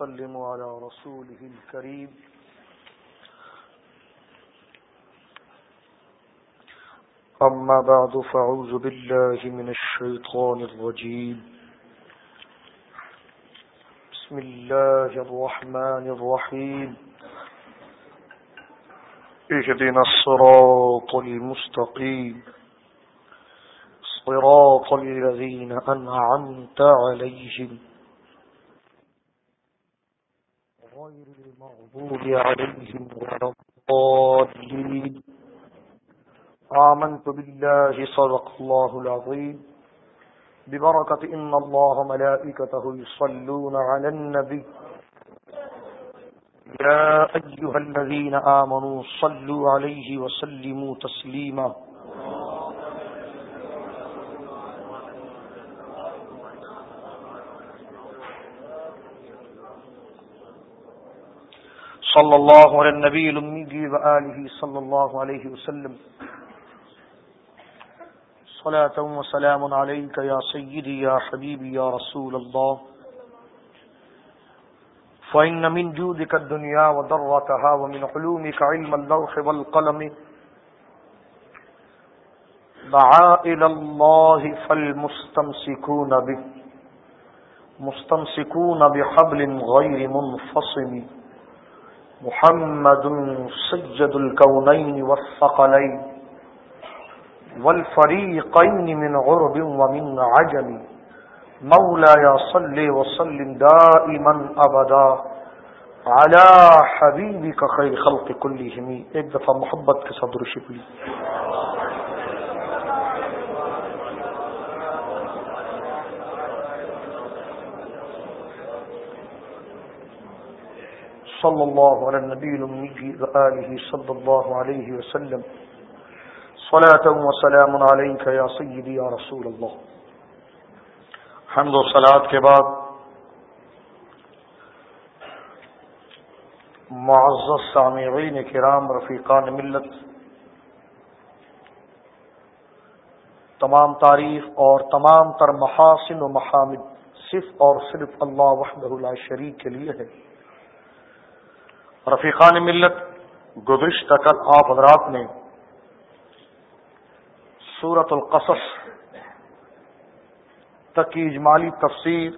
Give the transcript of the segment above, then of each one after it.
وسلم على رسوله الكريم. أما بعد فعوذ بالله من الشيطان الرجيم. بسم الله الرحمن الرحيم. اهدنا الصراط المستقيم. صراط الذين أنعمت عليهم. غير المغضوب عليهم ولا الضالين. آمنت بالله، صدق الله العظيم. ببركة إن الله ملائكته يصلون على النبي. يا أيها الذين آمنوا صلوا عليه وسلموا تسليما. صلى الله على النبي الأمي وآله صلى الله عليه وسلم. صلاة وسلام عليك يا سيدي يا حبيبي يا رسول الله فإن من جودك الدنيا وضرتها ومن علومك علم اللوح والقلم. دعا إلى الله فالمستمسكون به مستمسكون بحبل غير منفصم. محمد سجد الكونين والثقلين والفريقين من غرب ومن عجم مولا صل وسلم دائما ابدا على حبيبك خير خلق كلهم. ایک دفعہ محبت کے ساتھ درشی پڑی صلی اللہ علیہ نبی المی وآلہ صلی اللہ علیہ وسلم. صلاة وسلام عليك يا سيدي يا رسول الله. حمد و صلاة کے بعد معزز سامعین کرام، رفیقان ملت، تمام تعریف اور تمام تر محاسن و محامد، صرف اور صرف اللہ وحدہ لا شریک کے لیے ہے۔ رفیقان ملت گزشتہ کل آپ حضرات نے سورت القصص تک کی اجمالی تفسیر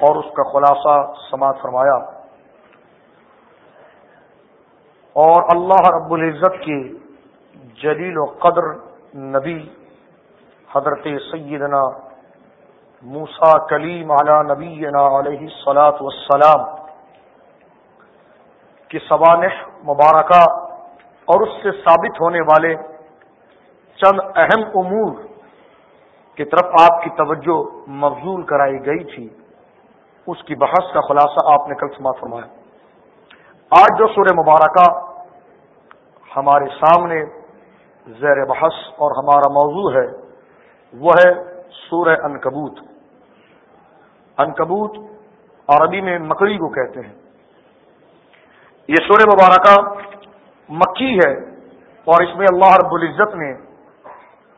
اور اس کا خلاصہ سماعت فرمایا۔ اور اللہ رب العزت کی جلیل و قدر نبی حضرت سیدنا موسا کلیم علی نبی علیہ سلاۃ وسلام کی سوانح مبارکہ اور اس سے ثابت ہونے والے چند اہم امور کی طرف آپ کی توجہ مبزول کرائی گئی تھی، اس کی بحث کا خلاصہ آپ نے کل سماعت فرمایا۔ آج جو سورہ مبارکہ ہمارے سامنے زیر بحث اور ہمارا موضوع ہے، وہ ہے سورہ انکبوت۔ انکبوت عربی میں مکڑی کو کہتے ہیں۔ یہ سورہ مبارکہ مکی ہے اور اس میں اللہ رب العزت نے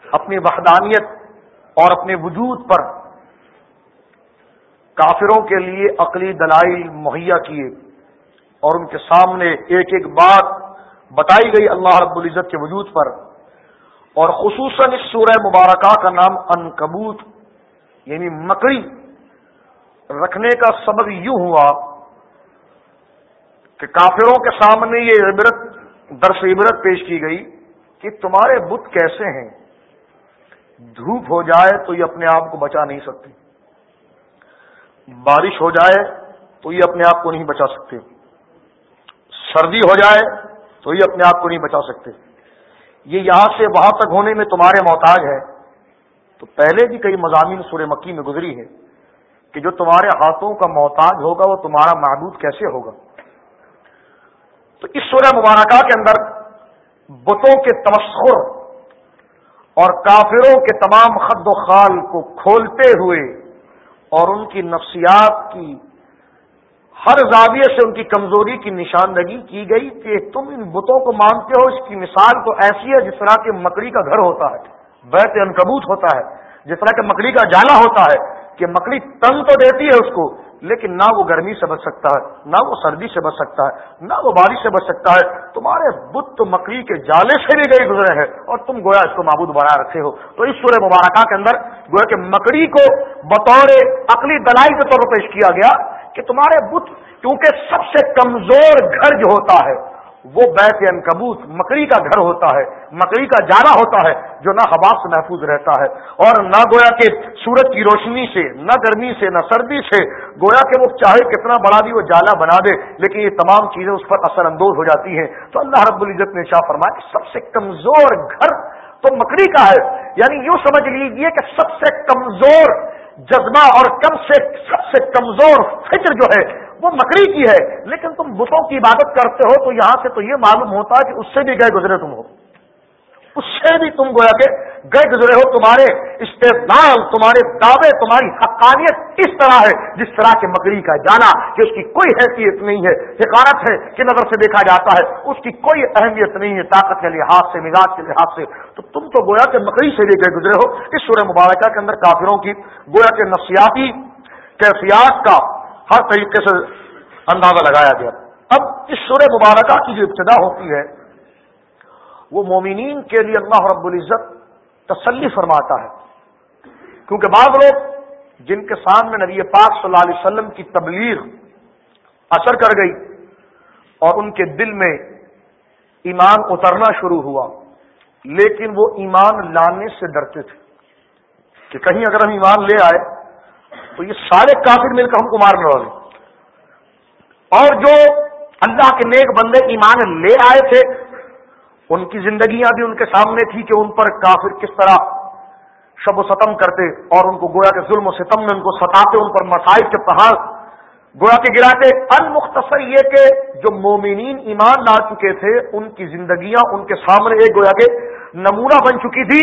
اپنی وحدانیت اور اپنے وجود پر کافروں کے لیے عقلی دلائل مہیا کیے اور ان کے سامنے ایک ایک بات بتائی گئی اللہ رب العزت کے وجود پر اور خصوصاً اس سورہ مبارکہ کا نام ان کبوت یعنی مکڑی رکھنے کا سبب یوں ہوا کہ کافروں کے سامنے یہ عبرت، درس عبرت پیش کی گئی کہ تمہارے بت کیسے ہیں؟ دھوپ ہو جائے تو یہ اپنے آپ کو بچا نہیں سکتے۔ بارش ہو جائے تو یہ اپنے آپ کو نہیں بچا سکتے۔ سردی ہو جائے تو یہ اپنے آپ کو نہیں بچا سکتے۔ یہ یہاں سے وہاں تک ہونے میں تمہارے محتاج ہے تو پہلے بھی کئی مضامین سورہ مکی میں گزری ہے کہ جو تمہارے ہاتھوں کا محتاج ہوگا وہ تمہارا معبود کیسے ہوگا؟ تو اس سورہ مبارکہ کے اندر بتوں کے تمسخر اور کافروں کے تمام خد و خال کو کھولتے ہوئے اور ان کی نفسیات کی ہر زاویے سے ان کی کمزوری کی نشاندگی کی گئی کہ تم ان بتوں کو مانتے ہو، اس کی مثال تو ایسی ہے جس طرح کے مکڑی کا گھر ہوتا ہے، بیت انکبوت ہوتا ہے، جس طرح کے مکڑی کا جالا ہوتا ہے، کہ مکڑی تنگ تو دیتی ہے اس کو لیکن نہ وہ گرمی سے بچ سکتا ہے، نہ وہ سردی سے بچ سکتا ہے، نہ وہ بارش سے بچ سکتا ہے۔ تمہارے بت تو مکڑی کے جالے سے بھی گئے گزرے ہیں اور تم گویا اس کو معبود بنا رکھے ہو۔ تو اس سورہ مبارکہ کے اندر گویا کہ مکڑی کو بطور عقلی دلائی کے طور پر پیش کیا گیا کہ تمہارے بت، کیونکہ سب سے کمزور گھر جو ہوتا ہے وہ بیت انکبوت مکڑی کا گھر ہوتا ہے، مکڑی کا جانا ہوتا ہے جو نہ ہوا سے محفوظ رہتا ہے۔ اور نہ گویا کہ سورج کی روشنی سے، نہ گرمی سے، نہ سردی سے، گویا کہ وہ چاہے کتنا بڑا بھی وہ جالا بنا دے، لیکن یہ تمام چیزیں اس پر اثر اندوز ہو جاتی ہیں۔ تو اللہ رب العزت نے شاہ فرمایا کہ سب سے کمزور گھر تو مکڑی کا ہے۔ یعنی یوں سمجھ لیجیے کہ سب سے کمزور جذبہ اور کم سے سب سے کمزور فکر جو ہے وہ مکڑی کی ہے۔ لیکن تم بتوں کی عبادت کرتے ہو تو یہاں سے تو یہ معلوم ہوتا ہے کہ اس سے بھی گئے گزرے تم ہو۔ اس سے بھی تم گویا کہ گئے گزرے ہو تمہارے استعمال تمہارے دعوے، تمہاری حقانیت اس طرح ہے، جس طرح کے مکڑی کا جانا، کہ اس کی کوئی حیثیت نہیں ہے حکارت ہے کہ نظر سے دیکھا جاتا ہے، اس کی کوئی اہمیت نہیں ہے طاقت کے لحاظ سے، مزاج کے لحاظ سے۔ تو تم تو گویا کہ مکڑی سے بھی گئے گزرے ہو۔ اس سورہ مبارکہ کے اندر کافروں کی گویا کے نفسیاتی کیفیات کا ہر طریقے سے اندازہ لگایا گیا۔ اب اس سورہ مبارکہ کی جو ابتدا ہوتی ہے، وہ مومنین کے لیے اللہ رب العزت تسلی فرماتا ہے۔ کیونکہ بعض لوگ جن کے سامنے نبی پاک صلی اللہ علیہ وسلم کی تبلیغ اثر کر گئی اور ان کے دل میں ایمان اترنا شروع ہوا، لیکن وہ ایمان لانے سے ڈرتے تھے کہ کہیں اگر ہم ایمان لے آئے تو یہ سارے کافر مل کر ہم کو مارنے والے۔ اور جو اللہ کے نیک بندے ایمان لے آئے تھے ان کی زندگیاں بھی ان کے سامنے تھی کہ ان پر کافر کس طرح شب و ستم کرتے اور ان کو گویا کے ظلم و ستم میں ان کو ستاتے، ان پر مسائل کے پہاڑ گویا کے گراتے۔ ان مختصر یہ کہ جو مومنین ایمان لا چکے تھے، ان کی زندگیاں ان کے سامنے ایک گویا کے نمونہ بن چکی تھی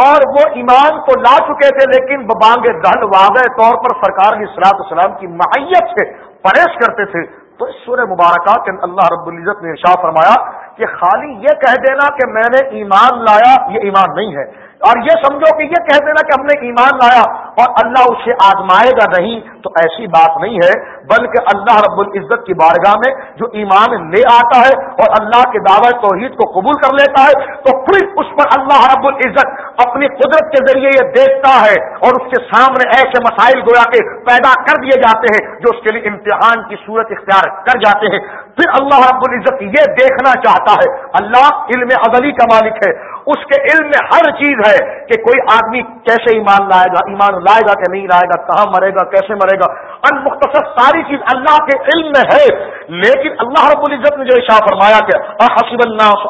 اور وہ ایمان کو لا چکے تھے، لیکن بانگ دل واضح طور پر سرکار علیہ السلاط السلام کی معیت سے پرہیز کرتے تھے۔ تو اس سورہ مبارکہ کے اللہ رب العزت نے ارشاد فرمایا کہ خالی یہ کہہ دینا کہ میں نے ایمان لایا یہ ایمان نہیں ہے۔ اور یہ سمجھو کہ یہ کہہ دینا کہ ہم نے ایمان لایا اور اللہ اسے آزمائے گا نہیں، تو ایسی بات نہیں ہے، بلکہ اللہ رب العزت کی بارگاہ میں جو ایمان لے آتا ہے اور اللہ کے دعوی توحید کو قبول کر لیتا ہے، تو پھر اس پر اللہ رب العزت اپنی قدرت کے ذریعے یہ دیکھتا ہے اور اس کے سامنے ایسے مسائل گویا کے پیدا کر دیے جاتے ہیں جو اس کے لیے امتحان کی صورت اختیار کر جاتے ہیں۔ پھر اللہ رب العزت یہ دیکھنا چاہتا ہے، اللہ علم ازلی کا مالک ہے اس کے علم میں ہر چیز ہے کہ کوئی آدمی کیسے ایمان لائے گا، ایمان لائے گا کہ نہیں لائے گا، کہاں مرے گا، کیسے مرے گا۔ ان مختصر ساری چیز اللہ کے علم میں ہے، لیکن اللہ رب العزت نے جو اشاع فرمایا کہ حسب اللہ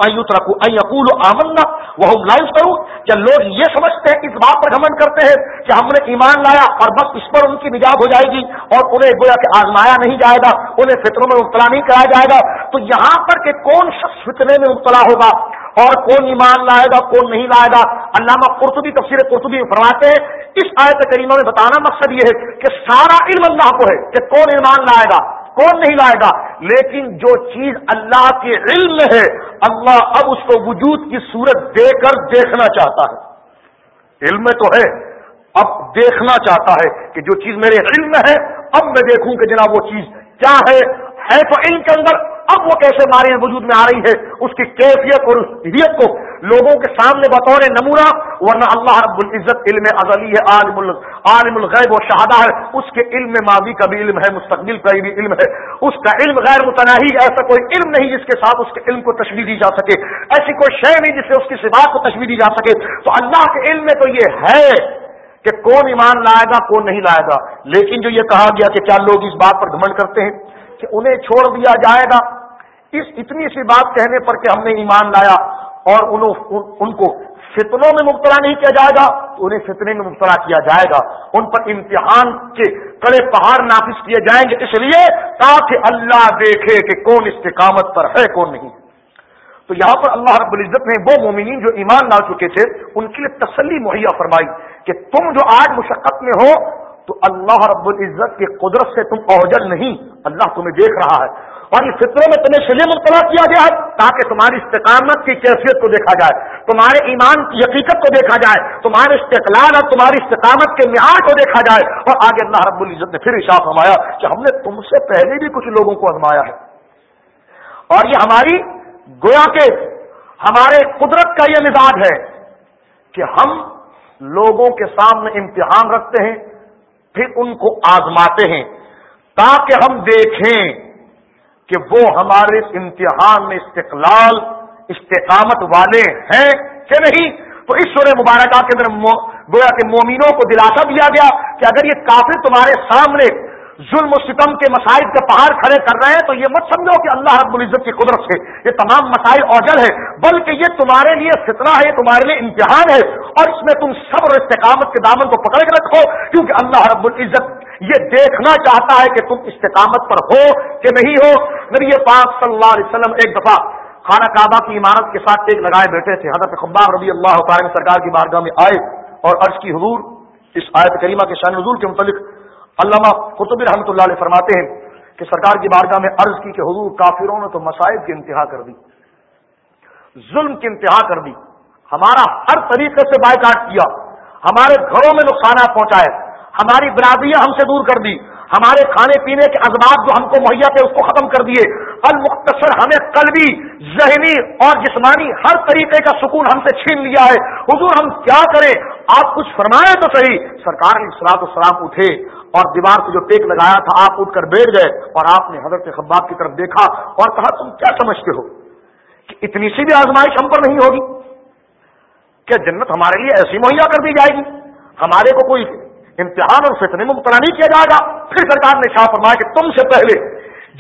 آمنا وہ لائف کروں کیا لوگ یہ سمجھتے ہیں، اس بات پر گمن کرتے ہیں کہ ہم نے ایمان لایا اور بس اس پر ان کی نجات ہو جائے گی اور انہیں گویا کہ آزمایا نہیں جائے گا، انہیں فطروں میں مبتلا نہیں کرایا جائے گا۔ تو یہاں پر کہ کون شخص فطرے میں مبتلا ہوگا؟ اور کون ایمان لائے گا، کون نہیں لائے گا؟ علامہ قرطبی تفسیر قرطبی فرماتے ہیں، اس آیت کریمہ میں بتانا مقصد یہ ہے کہ سارا علم اللہ کو ہے کہ کون ایمان لائے گا، کون نہیں لائے گا۔ لیکن جو چیز اللہ کے علم میں ہے، اللہ اب اس کو وجود کی صورت دے کر دیکھنا چاہتا ہے۔ علم میں تو ہے، اب دیکھنا چاہتا ہے کہ جو چیز میرے علم میں ہے، اب میں دیکھوں کہ جناب وہ چیز کیا ہے۔ ہے تو علم کے اندر اب وہ کیسے مارے وجود میں آ رہی ہے؟ اس کی کیفیت اور اس کو لوگوں کے سامنے بطور نمونہ، ورنہ اللہ رب العزت علم ازلی ہے، عالم عالم الغیب و شہادہ ہے۔ اس کے علم میں ماضی کا بھی علم ہے، مستقبل کا بھی علم ہے۔ اس کا علم غیر متناہی، ایسا کوئی علم نہیں جس کے ساتھ اس کے علم کو تشویح دی جا سکے۔ ایسی کوئی شے نہیں جس سے اس کی سبات کو تشویح دی جا سکے۔ تو اللہ کے علم میں تو یہ ہے کہ کون ایمان لائے گا، کون نہیں لائے گا۔ لیکن جو یہ کہا گیا کہ کیا لوگ اس بات پر گھمنڈ کرتے ہیں کہ انہیں چھوڑ دیا جائے گا؟ اس اتنی سی بات کہنے پر کہ ہم نے ایمان لایا اور ان کو فتنوں میں مبتلا نہیں کیا جائے گا تو انہیں فتنے میں مبتلا کیا جائے گا۔ ان پر امتحان کے کڑے پہاڑ نافذ کیے جائیں گے۔ اس لیے تاکہ اللہ دیکھے کہ کون استقامت پر ہے، کون نہیں۔ تو یہاں پر اللہ رب العزت نے وہ مومنین جو ایمان لا چکے تھے، ان کے لیے تسلی مہیا فرمائی کہ تم جو آج مشقت میں ہو، تو اللہ رب العزت کی قدرت سے تم اوجل نہیں، اللہ تمہیں دیکھ رہا ہے۔ اور اس فطروں میں تمہیں سلے مبتلا کیا گیا ہے تاکہ تمہاری استقامت کی کیفیت کو دیکھا جائے، تمہارے ایمان کی حقیقت کو دیکھا جائے، تمہارے استقلال اور تمہاری استقامت کے معیار کو دیکھا جائے۔ اور آگے اللہ رب العزت نے پھر اشاف ہمایا کہ ہم نے تم سے پہلے بھی کچھ لوگوں کو آزمایا ہے۔ اور یہ ہماری، گویا کے ہمارے قدرت کا یہ مزاج ہے کہ ہم لوگوں کے سامنے امتحان رکھتے ہیں، پھر ان کو آزماتے ہیں تاکہ ہم دیکھیں۔ کہ وہ ہمارے امتحان میں استقلال، استقامت والے ہیں کہ نہیں؟ تو اس سورہ مبارکہ کے اندر گویا کہ مومنوں کو دلاسا دیا گیا کہ اگر یہ کافی تمہارے سامنے ظلم و ستم کے مسائل کے پہاڑ کھڑے کر رہے ہیں، تو یہ مت سمجھو کہ اللہ رب العزت کی قدرت سے یہ تمام مسائل اوجل ہے بلکہ یہ تمہارے لیے فتنہ ہے، یہ تمہارے لیے امتحان ہے، اور اس میں تم صبر استقامت کے دامن کو پکڑ کے رکھو، کیونکہ اللہ رب العزت یہ دیکھنا چاہتا ہے کہ تم استقامت پر ہو کہ نہیں ہو۔ نبی پاک صلی اللہ علیہ وسلم ایک دفعہ خانہ کعبہ کی عمارت کے ساتھ ایک لگائے بیٹھے تھے۔ حضرت خباب رضی اللہ تعالی سرکار کی بارگاہ میں آئے اور عرض کی حضور اس آیت کریمہ کے شان نزول کے متعلق علامہ قطب رحمۃ اللہ علیہ فرماتے ہیں کہ سرکار کی بارگاہ میں عرض کی کہ حضور کافروں نے تو مسائب کی انتہا کر دی، ظلم کی انتہا کر دی، ہمارا ہر طریقے سے بائیکاٹ کیا، ہمارے گھروں میں نقصانات پہنچائے، ہماری برادریاں ہم سے دور کر دی، ہمارے کھانے پینے کے اسباب جو ہم کو مہیا تھے اس کو ختم کر دیے۔ المختصر ہمیں قلبی، ذہنی اور جسمانی ہر طریقے کا سکون ہم سے چھین لیا ہے۔ حضور ہم کیا کریں؟ آپ کچھ فرمائیں تو صحیح۔ سرکار نے سلاط السلام اٹھے۔ اور دیوار کو جو ٹیک لگایا تھا، آپ اٹھ کر بیٹھ گئے اور آپ نے حضرت خباب کی طرف دیکھا اور کہا، تم کیا سمجھتے ہو کہ اتنی سی بھی آزمائش ہم پر نہیں ہوگی؟ کیا جنت ہمارے لیے ایسی مہیا کر دی جائے گی؟ ہمارے کو کوئی امتحان اور فتنے میں مبتلا نہیں کیا جائے گا؟ پھر سرکار نے شاہ فرمایا کہ تم سے پہلے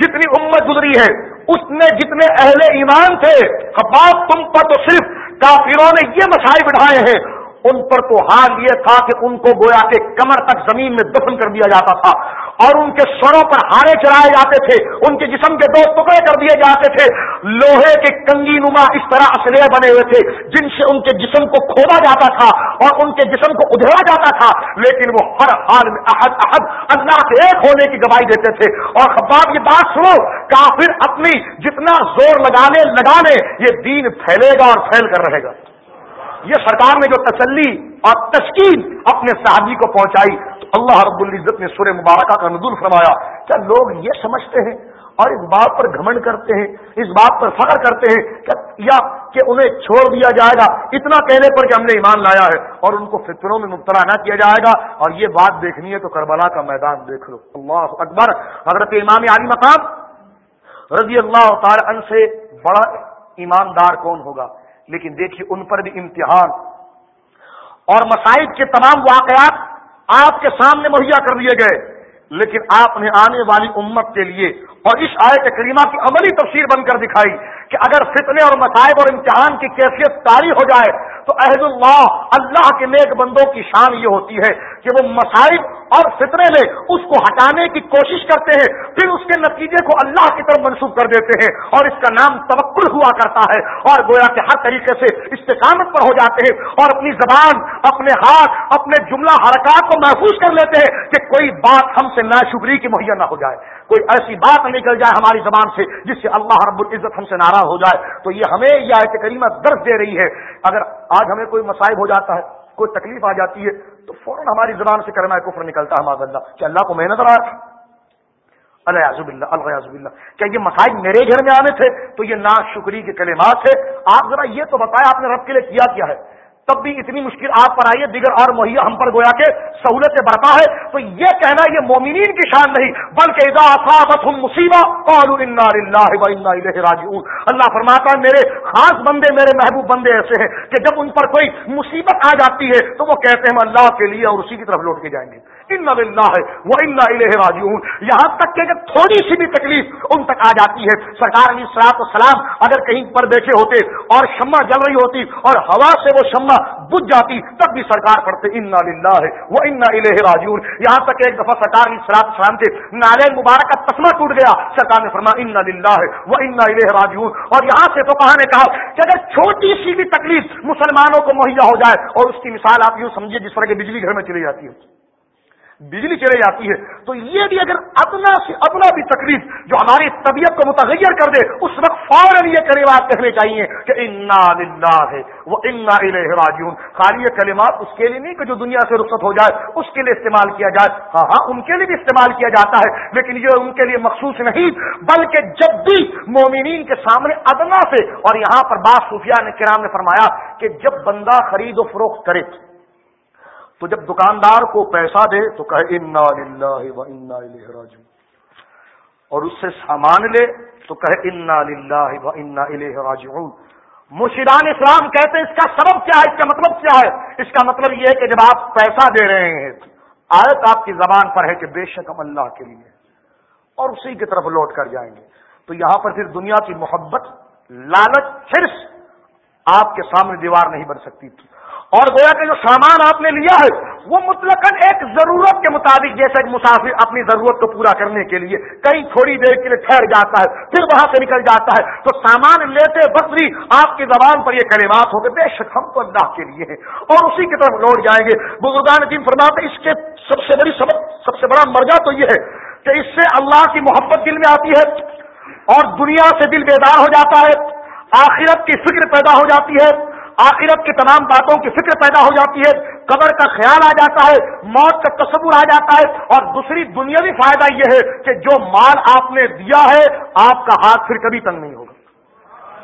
جتنی امت گزری ہے، اس میں جتنے اہل ایمان تھے خباب تم پر تو صرف کافروں نے یہ مسائل بٹھائے ہیں ان پر تو حال یہ تھا کہ ان کو گویا کے کمر تک زمین میں دفن کر دیا جاتا تھا اور ان کے سروں پر ہارے چڑھائے جاتے تھے، ان کے جسم کے دو ٹکڑے کر دیے جاتے تھے۔ لوہے کے کنگی نما اس طرح اصلے بنے ہوئے تھے جن سے ان کے جسم کو کھودا جاتا تھا اور ان کے جسم کو ادھیڑا جاتا تھا۔ لیکن وہ ہر حال میں احد احد اللہ کے ایک ہونے کی گواہی دیتے تھے۔ اور خباب، یہ بات سنو، کافر اپنی جتنا زور لگانے لگانے، یہ دین پھیلے گا اور پھیل کر رہے گا۔ یہ سرکار نے جو تسلی اور تشکیل اپنے صحابی کو پہنچائی تو اللہ رب العزت نے سورہ مبارکہ کا ندول فرمایا کیا لوگ یہ سمجھتے ہیں اور اس بات پر گھمنڈ کرتے ہیں، اس بات پر فخر کرتے ہیں کہ یا کہ انہیں چھوڑ دیا جائے گا۔ اتنا کہنے پر کہ ہم نے ایمان لایا ہے اور ان کو فطروں میں مبتلا نہ کیا جائے گا۔ اور یہ بات دیکھنی ہے تو کربلا کا میدان دیکھ لو۔ اللہ اکبر۔ حضرت امام علی مقام رضی اللہ تعالی عنہ سے بڑا ایماندار کون ہوگا؟ لیکن دیکھیے ان پر بھی امتحان۔ اور مسائل کے تمام واقعات آپ کے سامنے مہیا کر دیے گئے۔ لیکن آپ نے آنے والی امت کے لیے اور اس آیت کریمہ کی عملی تفسیر بن کر دکھائی کہ اگر فتنے اور مسائب اور امتحان کی کیفیت تاری ہو جائے تو عہد اللہ اللہ کے نیک بندوں کی شان یہ ہوتی ہے کہ وہ مسائب اور فطرے میں اس کو ہٹانے کی کوشش کرتے ہیں، پھر اس کے نتیجے کو اللہ کی طرف منسوخ کر دیتے ہیں اور اس کا نام توکل ہوا کرتا ہے اور گویا کہ ہر طریقے سے استقامت پر ہو جاتے ہیں اور اپنی زبان، اپنے ہاتھ، اپنے جملہ حرکات کو محفوظ کر لیتے ہیں کہ کوئی بات ہم سے ناشکری کی مہیا نہ ہو جائے۔ کوئی ایسی بات نکل جائے ہماری زبان سے جس سے اللہ رب العزت ہم سے ناراض ہو جائے۔ تو یہ ہمیں یہ آیت کریمہ درد دے رہی ہے۔ اگر آج ہمیں کوئی مسائب ہو جاتا ہے کوئی تکلیف آ جاتی ہے، تو فوراً ہماری زبان سے کرنا کفر نکلتا ہے ہمارا اللہ۔ کہ اللہ کو محنت رہا الحضب اللہ الحضب اللہ کیا یہ مسائل میرے گھر میں آنے تھے، تو یہ ناشکری کے کلمات ہے آپ ذرا یہ تو بتایا آپ نے رب کے لیے کیا کیا ہے؟ تب بھی اتنی مشکل آپ پر آئی ہے، دیگر اور مہیا ہم پر گویا کے سہولت برپا ہے۔ تو یہ کہنا یہ مومنین کی شان نہیں، بلکہ مصیبت اللہ فرماتا ہے، میرے خاص بندے، میرے محبوب بندے ایسے ہیں کہ جب ان پر کوئی مصیبت آ جاتی ہے، تو وہ کہتے ہیں، ہم اللہ کے لیے اور اسی کی طرف لوٹ کے جائیں گے۔ ہے وہ یہاں تک کہ تھوڑی سی بھی تکلیف ان تک آ جاتی ہے۔ سرکار علی سلاط سلام اگر کہیں پر بیٹھے ہوتے اور شمع جل رہی ہوتی اور ہوا سے وہ شمع بج جاتی تب بھی سرکار پڑھتے، انا للہ ہے وہ انا الہ راجون یہاں تک ایک دفعہ سرکار علی سلاط سلام سے نالے مبارک کا تسمہ ٹوٹ گیا۔ سرکار نے فرما انا للہ ہے وہ انا الہ راجون اور یہاں سے تو کہاں نے کہا کہ اگر چھوٹی سی بھی تکلیف مسلمانوں کو مہیا ہو جائے اور اس کی مثال آپ یوں سمجھیے جس طرح کہ بجلی گھر میں چلی جاتی ہے۔ بجلی چلے جاتی ہے۔ تو یہ بھی اگر ادنا سے ادنا بھی تکلیف جو ہماری طبیعت کو متغیر کر دے، اس وقت فوراً یہ کلمات کہنے چاہیے کہ انا للہ ہے وہ انا راجون خالی کلمات اس کے لیے نہیں کہ جو دنیا سے رخصت ہو جائے، اس کے لیے استعمال کیا جائے۔ ہاں ہاں ان کے لیے بھی استعمال کیا جاتا ہے، لیکن یہ ان کے لیے مخصوص نہیں، بلکہ جب بھی مومنین کے سامنے ادنا سے، اور یہاں پر بات صوفیہ نے کرام نے فرمایا کہ جب بندہ خرید و فروخت کرے تو جب دکاندار کو پیسہ دے تو کہے انا و انا راجو اور اس سے سامان لے تو کہے انا و انا راجعون۔ مرشدان اسلام کہتے ہیں اس کا سبب کیا ہے، اس کا مطلب کیا ہے؟ اس کا مطلب یہ ہے کہ جب آپ پیسہ دے رہے ہیں آیت آپ کی زبان پر ہے کہ بے شک ہم اللہ کے لیے اور اسی کی طرف لوٹ کر جائیں گے۔ تو یہاں پر پھر دنیا کی محبت، لالچ صرف آپ کے سامنے دیوار نہیں بن سکتی تھی۔ اور گویا کہ جو سامان آپ نے لیا ہے، وہ مطلق ایک ضرورت کے مطابق جیسا کہ مسافر اپنی ضرورت کو پورا کرنے کے لیے کہیں تھوڑی دیر کے لیے ٹھہر جاتا ہے، پھر وہاں سے نکل جاتا ہے، تو سامان لیتے وقت بھی آپ کی زبان پر یہ کلمات ہو گئے بے شک ہم تو اللہ کے لیے ہیں۔ اور اسی کی طرف لوٹ جائیں گے۔ بزرگان دین فرماتے اس کے سب سے بڑی سبق سب سے بڑا مرجع تو یہ ہے کہ اس سے اللہ کی محبت دل میں آتی ہے اور دنیا سے دل بیدار ہو جاتا ہے۔ آخرت کی فکر پیدا ہو جاتی ہے، آخرت کی تمام باتوں کی فکر پیدا ہو جاتی ہے، قبر کا خیال آ جاتا ہے، موت کا تصور آ جاتا ہے، اور دوسری دنیاوی فائدہ یہ ہے کہ جو مال آپ نے دیا ہے، آپ کا ہاتھ پھر کبھی تنگ نہیں ہو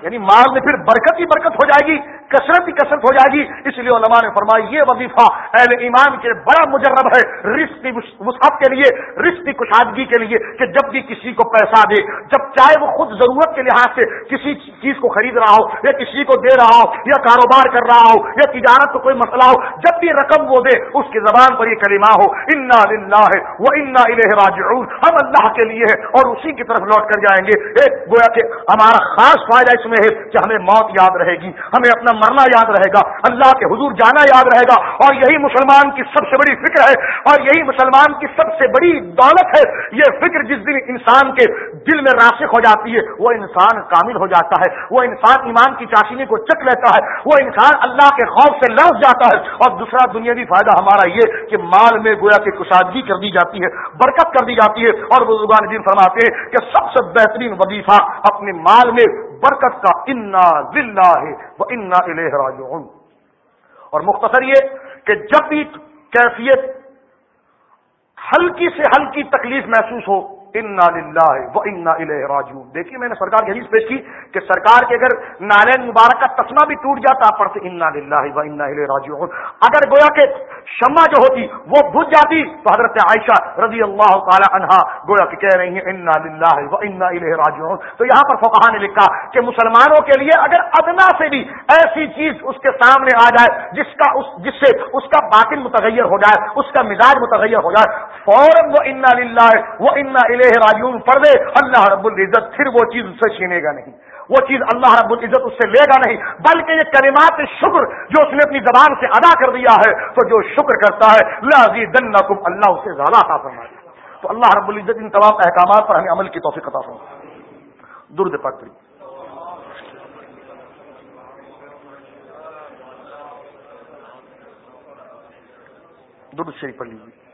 یعنی مال میں پھر برکت ہی برکت ہو جائے گی، کثرت ہی کثرت ہو جائے گی۔ اس لیے علماء نے فرمایا، یہ وظیفہ اہل ایمان کے بڑا مجرب ہے رشت کی وسعت کے لیے رشت کی کشادگی کے لیے کہ جب بھی کسی کو پیسہ دے، جب چاہے وہ خود ضرورت کے لحاظ سے کسی چیز کو خرید رہا ہو یا کسی کو دے رہا ہو یا کاروبار کر رہا ہو یا تجارت کو کوئی مسئلہ ہو، جب بھی رقم وہ دے، اس کی زبان پر یہ کلمہ ہو، انا للہ ہے وہ انا الہ راجعون ہم اللہ کے لیے ہے اور اسی کی طرف لوٹ کر جائیں گے۔ ایک گویا کہ ہمارا خاص فائدہ اس میں ہے کہ ہمیں موت یاد رہے گی، ہمیں اپنا مرنا یاد رہے گا، اللہ کے حضور جانا یاد رہے گا، اور یہی مسلمان کی سب سے بڑی فکر ہے، اور یہی مسلمان کی سب سے بڑی دولت ہے، یہ فکر جس دن انسان کے دل میں راسک ہو جاتی ہے، وہ انسان کامل ہو جاتا ہے، وہ انسان ایمان کی چاشنی کو چک لیتا ہے، وہ انسان اللہ کے خوف سے لڑ جاتا ہے، اور دوسرا دنیاوی فائدہ ہمارا یہ کہ مال میں گویا کی کشادگی کر دی جاتی ہے، برکت کر دی جاتی ہے، اور بزرگان دین فرماتے ہیں کہ سب سے بہترین وظیفہ اپنے مال میں برکت کا انا ذلہ ہے وہ انا راجعون۔ اور مختصر یہ کہ جب بھی کیفیت ہلکی سے ہلکی تکلیف محسوس ہو انا للہ و انا الہ راجعون۔ دیکھیے میں نے سرکار کی حدیث پیش کی کہ سرکار کے اگر نالین مبارک کا تسمہ بھی ٹوٹ جاتا آپ پڑھتے انا للہ و انا الہ راجعون۔ اگر گویا کہ شمع جو ہوتی وہ بجھ جاتی تو حضرت عائشہ رضی اللہ تعالی عنہا گویا کہ کہہ رہی ہیں انا للہ و انا الہ راجعون۔ تو یہاں پر فقہ نے لکھا کہ مسلمانوں کے لیے اگر ادنا سے بھی ایسی چیز اس کے سامنے آ جائے جس کا اس جس سے اس کا باطن متغیر ہو جائے، اس کا مزاج متغیر ہو جائے، فوراً وہ انا للہ وہ انا الہ راجعون، پڑھ دے اللہ رب العزت پھر وہ چیز اس سے چھینے گا نہیں۔ وہ چیز اللہ رب العزت اس سے لے گا نہیں۔ بلکہ یہ کلمات شکر جو اس نے اپنی زبان سے ادا کر دیا ہے، تو جو شکر کرتا ہے لازی دن اللہ اسے زیادہ عطا فرما تو اللہ رب العزت ان تمام احکامات پر ہمیں عمل کی توفیق عطا فرما درد پکڑی درد شریف پڑھ لیجیے۔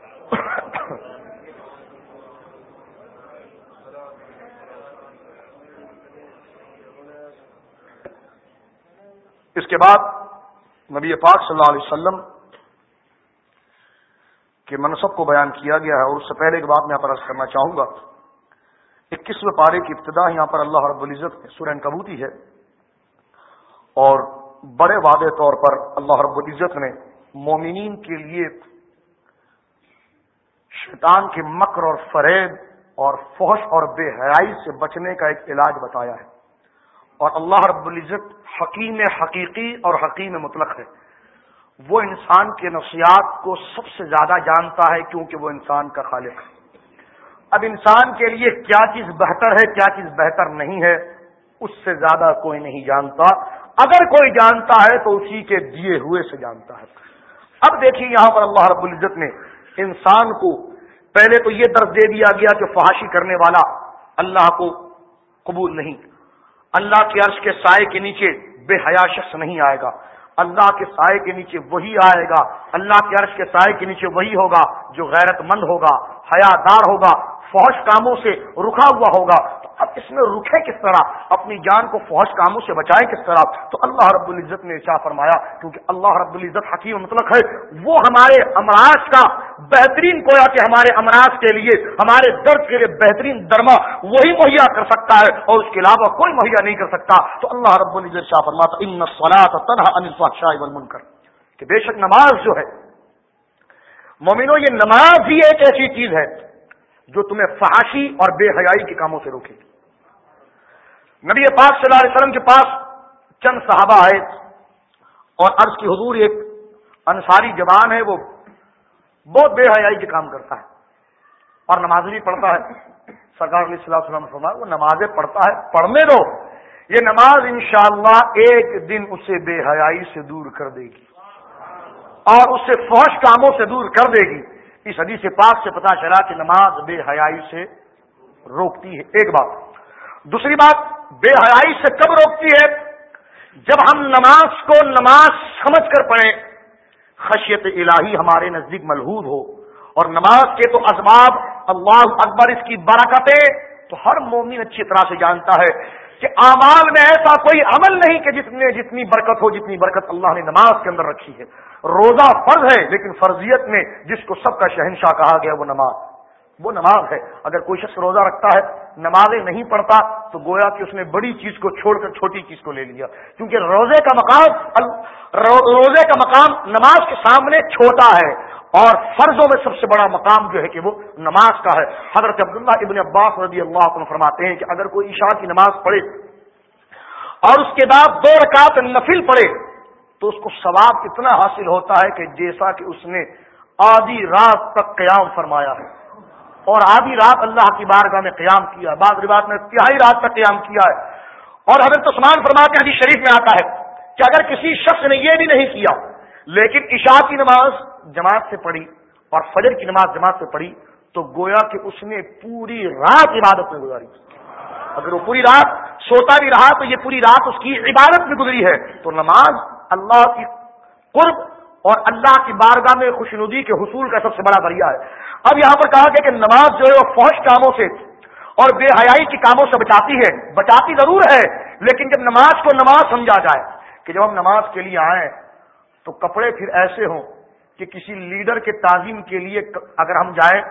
اس کے بعد نبی پاک صلی اللہ علیہ وسلم کے منصب کو بیان کیا گیا ہے اور اس سے پہلے ایک بات میں یہاں پر عرض کرنا چاہوں گا اکیسویں پارے کی ابتدا یہاں پر اللہ رب العزت سورین کبوتی ہے اور بڑے وعدے طور پر اللہ رب العزت نے مومنین کے لیے شیطان کے مکر اور فریب اور فوش اور بے حیائی سے بچنے کا ایک علاج بتایا ہے۔ اور اللہ رب العزت حکیم حقیقی اور حکیم مطلق ہے۔ وہ انسان کے نفسیات کو سب سے زیادہ جانتا ہے کیونکہ وہ انسان کا خالق ہے۔ اب انسان کے لیے کیا چیز بہتر ہے، کیا چیز بہتر نہیں ہے، اس سے زیادہ کوئی نہیں جانتا۔ اگر کوئی جانتا ہے تو اسی کے دیے ہوئے سے جانتا ہے۔ اب دیکھیے یہاں پر اللہ رب العزت نے انسان کو پہلے تو یہ درد دے دیا گیا کہ فحاشی کرنے والا اللہ کو قبول نہیں۔ اللہ کے عرش کے سائے کے نیچے بے حیا شخص نہیں آئے گا۔ اللہ کے سائے کے نیچے وہی آئے گا۔ اللہ کے عرش کے سائے کے نیچے وہی ہوگا جو غیرت مند ہوگا حیا دار ہوگا، فوج کاموں سے رکا ہوا ہوگا۔ اب اس میں رکے کس طرح؟ اپنی جان کو فوج کاموں سے بچائے کس طرح؟ تو اللہ رب العزت نے ارشا فرمایا، کیونکہ اللہ رب العزت حکیم مطلق ہے، وہ ہمارے امراض کا بہترین کویا کہ ہمارے امراض کے لیے، ہمارے درد کے لیے بہترین درما وہی مہیا کر سکتا ہے اور اس کے علاوہ کوئی مہیا نہیں کر سکتا۔ تو اللہ رب العزت شاہ فرماتا ان سولاد تنہا انفا شاہ کر کہ بے شک نماز جو ہے مومنو یہ نماز ہی ایک ایسی چیز ہے جو تمہیں فحاشی اور بے حیائی کے کاموں سے روکے۔ گی نبی پاک صلی اللہ علیہ وسلم کے پاس چند صحابہ آئے اور عرض کی حضور ایک انصاری جوان ہے، وہ بہت بے حیائی کے کام کرتا ہے اور نماز بھی پڑھتا ہے۔ سرکار علیہ السلام وسلم وہ نمازیں پڑھتا ہے، پڑھنے دو۔ یہ نماز انشاءاللہ ایک دن اسے بے حیائی سے دور کر دے گی۔ اور اسے فوش کاموں سے دور کر دے گی۔ اس حدیث پاک سے پتا چلا کہ نماز بے حیائی سے روکتی ہے۔ ایک بات۔ دوسری بات بے حیائی سے کب روکتی ہے؟ جب ہم نماز کو نماز سمجھ کر پڑھیں، خشیت الہی ہمارے نزدیک ملحوظ ہو۔ اور نماز کے تو اسباب اللہ اکبر اس کی برکتیں تو ہر مومن اچھی طرح سے جانتا ہے کہ اعمال میں ایسا کوئی عمل نہیں کہ جتنے جتنی برکت ہو، جتنی برکت اللہ نے نماز کے اندر رکھی ہے۔ روزہ فرض ہے، لیکن فرضیت میں جس کو سب کا شہنشاہ کہا گیا وہ نماز۔ وہ نماز ہے۔ اگر کوئی شخص روزہ رکھتا ہے، نمازیں نہیں پڑھتا، تو گویا کہ اس نے بڑی چیز کو چھوڑ کر چھوٹی چیز کو لے لیا۔ کیونکہ روزے کا مقام روزے کا مقام نماز کے سامنے چھوٹا ہے۔ اور فرضوں میں سب سے بڑا مقام جو ہے کہ وہ نماز کا ہے۔ حضرت عبداللہ ابن عباس رضی اللہ عنہ فرماتے ہیں کہ اگر کوئی عشاء کی نماز پڑھے اور اس کے بعد دو رکعت نفل پڑھے، تو اس کو ثواب اتنا حاصل ہوتا ہے کہ جیسا کہ اس نے آدھی رات تک قیام فرمایا ہے۔ اور آدھی رات اللہ کی بارگاہ میں قیام کیا بعض روایت میں تہائی رات تک قیام کیا ہے۔ اور حضرت عثمان فرما کے حدیث شریف میں آتا ہے کہ اگر کسی شخص نے یہ بھی نہیں کیا، لیکن عشاء کی نماز جماعت سے پڑھی اور فجر کی نماز جماعت سے پڑھی، تو گویا کہ اس نے پوری رات عبادت میں گزاری۔ اگر وہ پوری رات سوتا بھی رہا، تو یہ پوری رات اس کی عبادت میں گزری ہے۔ تو نماز اللہ کی قرب اور اللہ کی بارگاہ میں خوش ندی کے حصول کا سب سے بڑا ذریعہ ہے۔ اب یہاں پر کہا گیا کہ نماز جو ہے وہ فوج کاموں سے اور بے حیائی کے کاموں سے بچاتی ہے، بچاتی ضرور ہے، لیکن جب نماز کو نماز سمجھا جائے کہ جب ہم نماز کے لیے آئیں تو کپڑے پھر ایسے ہوں کہ کسی لیڈر کے تعظیم کے لیے اگر ہم جائیں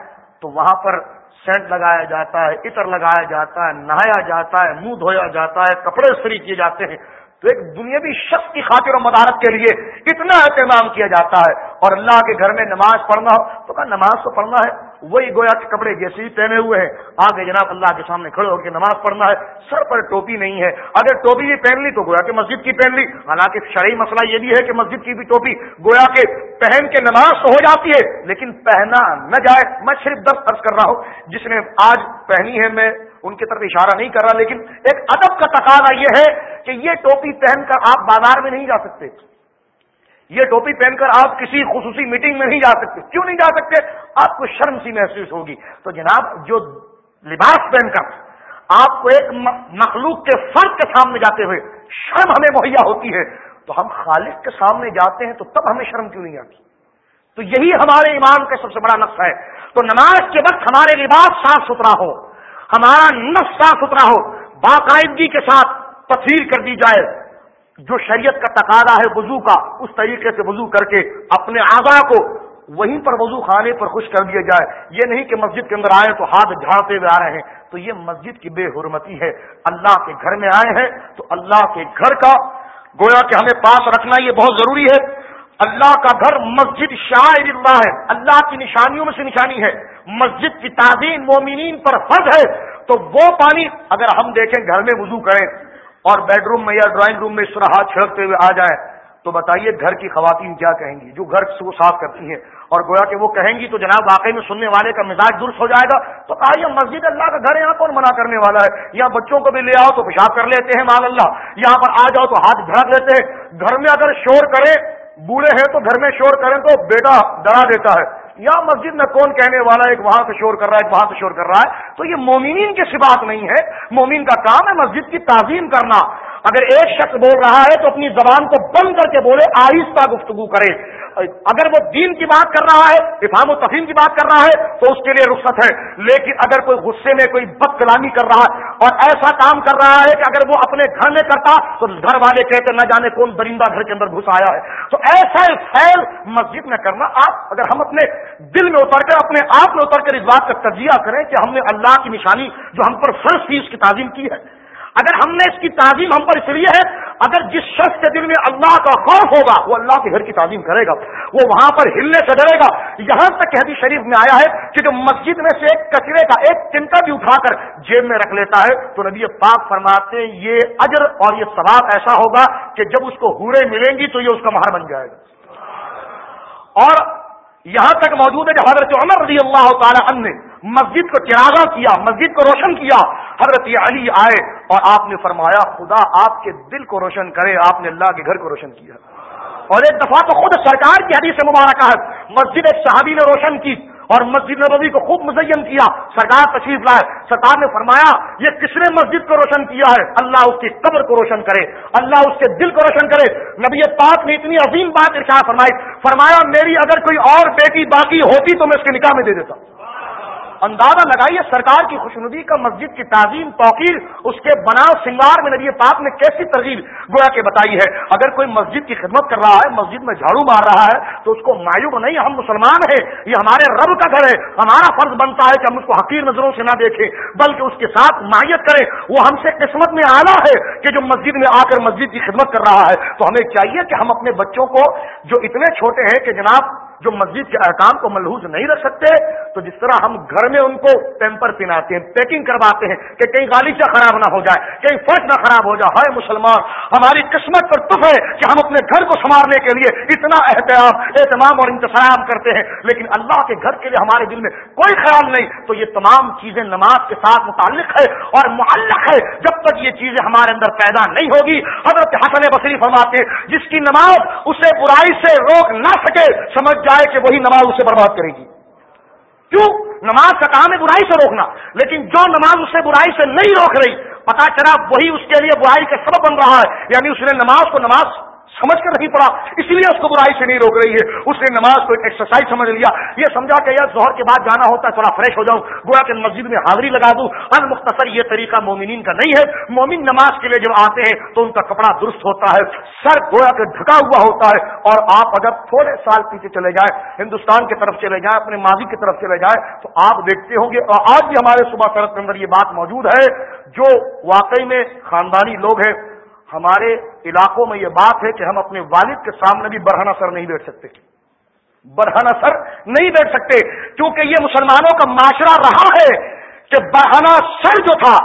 تو وہاں پر سینٹ لگایا جاتا ہے، عطر لگایا جاتا ہے، نہایا جاتا ہے، منہ دھویا جاتا ہے، کپڑے سری کیے جاتے ہیں۔ تو ایک دنیاوی شخص کی خاطر و مدارت کے لیے اتنا اہتمام کیا جاتا ہے اور اللہ کے گھر میں نماز پڑھنا ہو تو کہا نماز تو پڑھنا ہے، وہی گویا کے کپڑے جیسے ہی پہنے ہوئے ہیں۔ آگے جناب اللہ کے سامنے کھڑے ہو کے نماز پڑھنا ہے، سر پر ٹوپی نہیں ہے۔ اگر ٹوپی بھی پہن لی تو گویا کہ مسجد کی پہن لی۔ حالانکہ شرعی مسئلہ یہ بھی ہے کہ مسجد کی بھی ٹوپی گویا کے پہن کے نماز تو ہو جاتی ہے، لیکن پہنا نہ جائے۔ میں صرف دس عرض کر رہا ہوں، جس نے آج پہنی ہے، میں ان کی طرف اشارہ نہیں کر رہا، لیکن ایک ادب کا تقاضا یہ ہے کہ یہ ٹوپی پہن کر آپ بازار میں نہیں جا سکتے۔ یہ ٹوپی پہن کر آپ کسی خصوصی میٹنگ میں نہیں جا سکتے۔ کیوں نہیں جا سکتے؟ آپ کو شرم سی محسوس ہوگی۔ تو جناب، جو لباس پہن کر آپ کو ایک مخلوق کے فرق کے سامنے جاتے ہوئے شرم ہمیں مہیا ہوتی ہے، تو ہم خالق کے سامنے جاتے ہیں تو تب ہمیں شرم کیوں نہیں آتی؟ تو یہی ہمارے ایمان کا سب سے بڑا نقص ہے۔ تو نماز کے وقت ہمارے لباس صاف ستھرا ہو ہمارا نفس صاف ستھرا ہو، باقاعدگی کے ساتھ تصویر کر دی جائے۔ جو شریعت کا تقاضا ہے وضو کا، اس طریقے سے وضو کر کے اپنے آزا کو وہیں پر وضو خانے پر خوش کر دیا جائے۔ یہ نہیں کہ مسجد کے اندر آئے تو ہاتھ جھاڑتے ہوئے آ رہے ہیں۔ تو یہ مسجد کی بے حرمتی ہے۔ اللہ کے گھر میں آئے ہیں تو اللہ کے گھر کا، گویا کہ ہمیں پاس رکھنا یہ بہت ضروری ہے۔ اللہ کا گھر مسجد شاعر اللہ ہے، اللہ کی نشانیوں میں سے نشانی ہے۔ مسجد کی تعظیم مومنین پر فرض ہے۔ تو وہ پانی اگر ہم دیکھیں گھر میں وضو کریں اور بیڈ روم میں یا ڈرائنگ روم میں اس طرح ہاتھ چھڑکتے ہوئے آ جائیں، تو بتائیے گھر کی خواتین کیا کہیں گی؟ جو گھر کو صاف کرتی ہیں اور گویا کہ وہ کہیں گی تو جناب واقعی میں سننے والے کا مزاج درست ہو جائے گا۔ تو کہا یہ مسجد اللہ کا گھر یہاں کون منع کرنے والا ہے؟ یہاں بچوں کو بھی لے آؤ تو پیشاب کر لیتے ہیں مال اللہ۔ یہاں پر آ جاؤ تو ہاتھ جھڑک لیتے ہیں۔ گھر میں اگر شور کرے بوڑھے ہیں تو گھر میں شور کریں تو بیٹا ڈرا دیتا ہے۔ یا مسجد میں کون کہنے والا ایک وہاں سے شور کر رہا ہے ایک وہاں سے شور کر رہا ہے؟ تو یہ مومنین کی سی نہیں ہے۔ مومن کا کام ہے مسجد کی تعظیم کرنا۔ اگر ایک شخص بول رہا ہے تو اپنی زبان کو بند کر کے بولے، آہستہ گفتگو کرے۔ اگر وہ دین کی بات کر رہا ہے، افہام و تفہیم کی بات کر رہا ہے، تو اس کے لیے رخصت ہے۔ لیکن اگر کوئی غصے میں کوئی بد کلامی کر رہا ہے اور ایسا کام کر رہا ہے کہ اگر وہ اپنے گھر میں کرتا، تو گھر والے کہتے، نہ جانے کون درندہ گھر کے اندر گھس آیا ہے۔ تو ایسا فیل مسجد میں کرنا، آپ اگر ہم اپنے دل میں اتر کر، اپنے آپ میں اتر کر اس بات کا تجزیہ کریں کہ ہم نے اللہ کی نشانی جو ہم پر فرض تھی، اس کی تعظیم کی ہے۔ اگر ہم نے اس کی تعظیم ہم پر اس لیے ہے، اگر جس شخص کے دل میں اللہ کا خوف ہوگا، وہ اللہ کے گھر کی تعظیم کرے گا، وہ وہاں پر ہلنے سے ڈرے گا۔ یہاں تک حدیث شریف میں آیا ہے کہ جو مسجد میں سے ایک کچرے کا ایک چنتا بھی اٹھا کر جیب میں رکھ لیتا ہے، تو نبی پاک فرماتے ہیں، یہ اجر اور یہ ثواب ایسا ہوگا کہ جب اس کو ہورے ملیں گی تو یہ اس کا مہر بن جائے گا۔ اور یہاں تک موجود ہے کہ حضرت عمر رضی اللہ تعالی عنہ نے مسجد کو چراغا کیا، مسجد کو روشن کیا، حضرت علی آئے اور آپ نے فرمایا، خدا آپ کے دل کو روشن کرے، آپ نے اللہ کے گھر کو روشن کیا۔ اور ایک دفعہ تو خود سرکار کی حدیث سے مبارکہ ہے، مسجد ایک صحابی نے روشن کی۔ اور مسجد نبوی کو خوب مزین کیا سرکار تشریف لائے۔ سرکار نے فرمایا، یہ کس نے مسجد کو روشن کیا ہے؟ اللہ اس کی قبر کو روشن کرے، اللہ اس کے دل کو روشن کرے۔ نبی پاک نے اتنی عظیم بات ارشاد فرمائی۔ فرمایا، میری اگر کوئی اور بیٹی باقی ہوتی تو میں اس کے نکاح میں دے دیتا۔ اندازہ لگائیے سرکار کی خوشنودی کا مسجد کی تعظیم، توقیر، اس کے بناؤ سنگار میں نبی پاک نے کیسی ترغیب گویا کے بتائی ہے؟ اگر کوئی مسجد کی خدمت کر رہا ہے، مسجد میں جھاڑو مار رہا ہے، تو اس کو مایوب نہیں، ہم مسلمان ہیں، یہ ہمارے رب کا گھر ہے، ہمارا فرض بنتا ہے کہ ہم اس کو حقیر نظروں سے نہ دیکھیں، بلکہ اس کے ساتھ مایت کریں۔ وہ ہم سے قسمت میں آنا ہے کہ جو مسجد میں آ کر مسجد کی خدمت کر رہا ہے، تو ہمیں چاہیے کہ ہم اپنے بچوں کو، جو اتنے چھوٹے ہیں کہ جناب جو مسجد کے احکام کو ملحوظ نہیں رکھ سکتے، تو جس طرح ہم گھر میں ان کو پیمپر پہناتے ہیں پیکنگ کرواتے ہیں کہ کہیں غالیچہ خراب نہ ہو جائے، کہیں فرش نہ خراب ہو جائے۔ ہائے مسلمان، ہماری قسمت پر تف ہے کہ ہم اپنے گھر کو سنوارنے کے لیے اتنا احتیاط اہتمام اور انتظام کرتے ہیں۔ لیکن اللہ کے گھر کے لیے ہمارے دل میں کوئی خیال نہیں، تو یہ تمام چیزیں نماز کے ساتھ متعلق ہے اور معلق ہے۔ جب تک یہ چیزیں ہمارے اندر پیدا نہیں ہوگی، حضرت حسن بصری فرماتے جس کی نماز اسے برائی سے روک نہ سکے، سمجھ جائے کہ وہی نماز اسے برباد کرے گی۔ کیوں؟ نماز کا کام ہے برائی سے روکنا، لیکن جو نماز اسے برائی سے نہیں روک رہی، پتا چلا وہی اس کے لیے برائی کا سبب بن رہا ہے یعنی اس نے نماز کو نماز سمجھ کر نہیں پڑا، اس لیے اس کو برائی سے نہیں روک رہی ہے۔ اس نے نماز کو ایک ایکسرسائز سمجھ لیا۔ یہ سمجھا کہ یار ظہر کے بعد جانا ہوتا ہے، تھوڑا فریش ہو جاؤں۔ گویا کہ مسجد میں حاضری لگا دوں۔ ان مختصر یہ طریقہ مومنین کا نہیں ہے۔ مومن نماز کے لیے جب آتے ہیں تو ان کا کپڑا درست ہوتا ہے۔ سر گویا کے ڈھکا ہوا ہوتا ہے۔ اور آپ اگر تھوڑے سال پیچھے چلے جائیں، ہندوستان کی طرف چلے جائیں، اپنے ماضی کی طرف چلے جائیں، تو آپ دیکھتے ہوں گے۔ اور آج بھی ہمارے صبح سڑک کے اندر یہ بات موجود ہے۔ جو واقعی میں خاندانی لوگ ہیں ہمارے علاقوں میں یہ بات ہے کہ ہم اپنے والد کے سامنے بھی برہنا سر نہیں بیٹھ سکتے۔ برہنہ سر نہیں بیٹھ سکتے، کیونکہ یہ مسلمانوں کا معاشرہ رہا ہے کہ برہنہ سر جو تھا،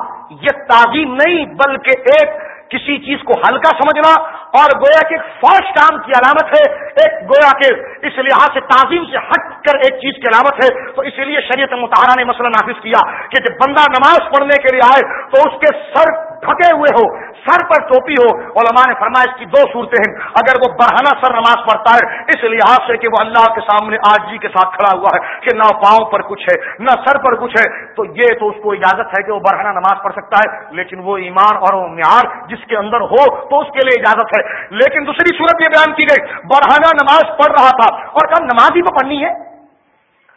یہ تعظیم نہیں، بلکہ ایک کسی چیز کو ہلکا سمجھنا اور گویا کے فوج کام کی علامت ہے، ایک گویا کے اس لحاظ سے تعظیم سے ہٹ کر ایک چیز کی علامت ہے۔ تو اسی لیے شریعت متحرہ نے مسئلہ نافذ کیا کہ جب بندہ نماز پڑھنے کے لیے آئے تو اس کے سر ڈھکے ہوئے ہو، سر پر ٹوپی ہو۔ علماء نے فرمایا اس کی دو صورتیں ہیں۔ اگر وہ برہنہ سر نماز پڑھتا ہے، اس لحاظ سے کہ وہ اللہ کے سامنے آج جی کے ساتھ کھڑا ہوا ہے کہ نہ پاؤں پر کچھ ہے، نہ سر پر کچھ ہے، تو یہ تو اس کو اجازت ہے کہ وہ برہنہ نماز پڑھ سکتا ہے۔ لیکن وہ ایمان اور وہ معیار جس کے اندر ہو، تو اس کے لیے اجازت ہے۔ لیکن دوسری صورت یہ بیان کی گئی برہنہ نماز پڑھ رہا تھا۔ اور کہا نماز ہی پہ پڑھنی ہے۔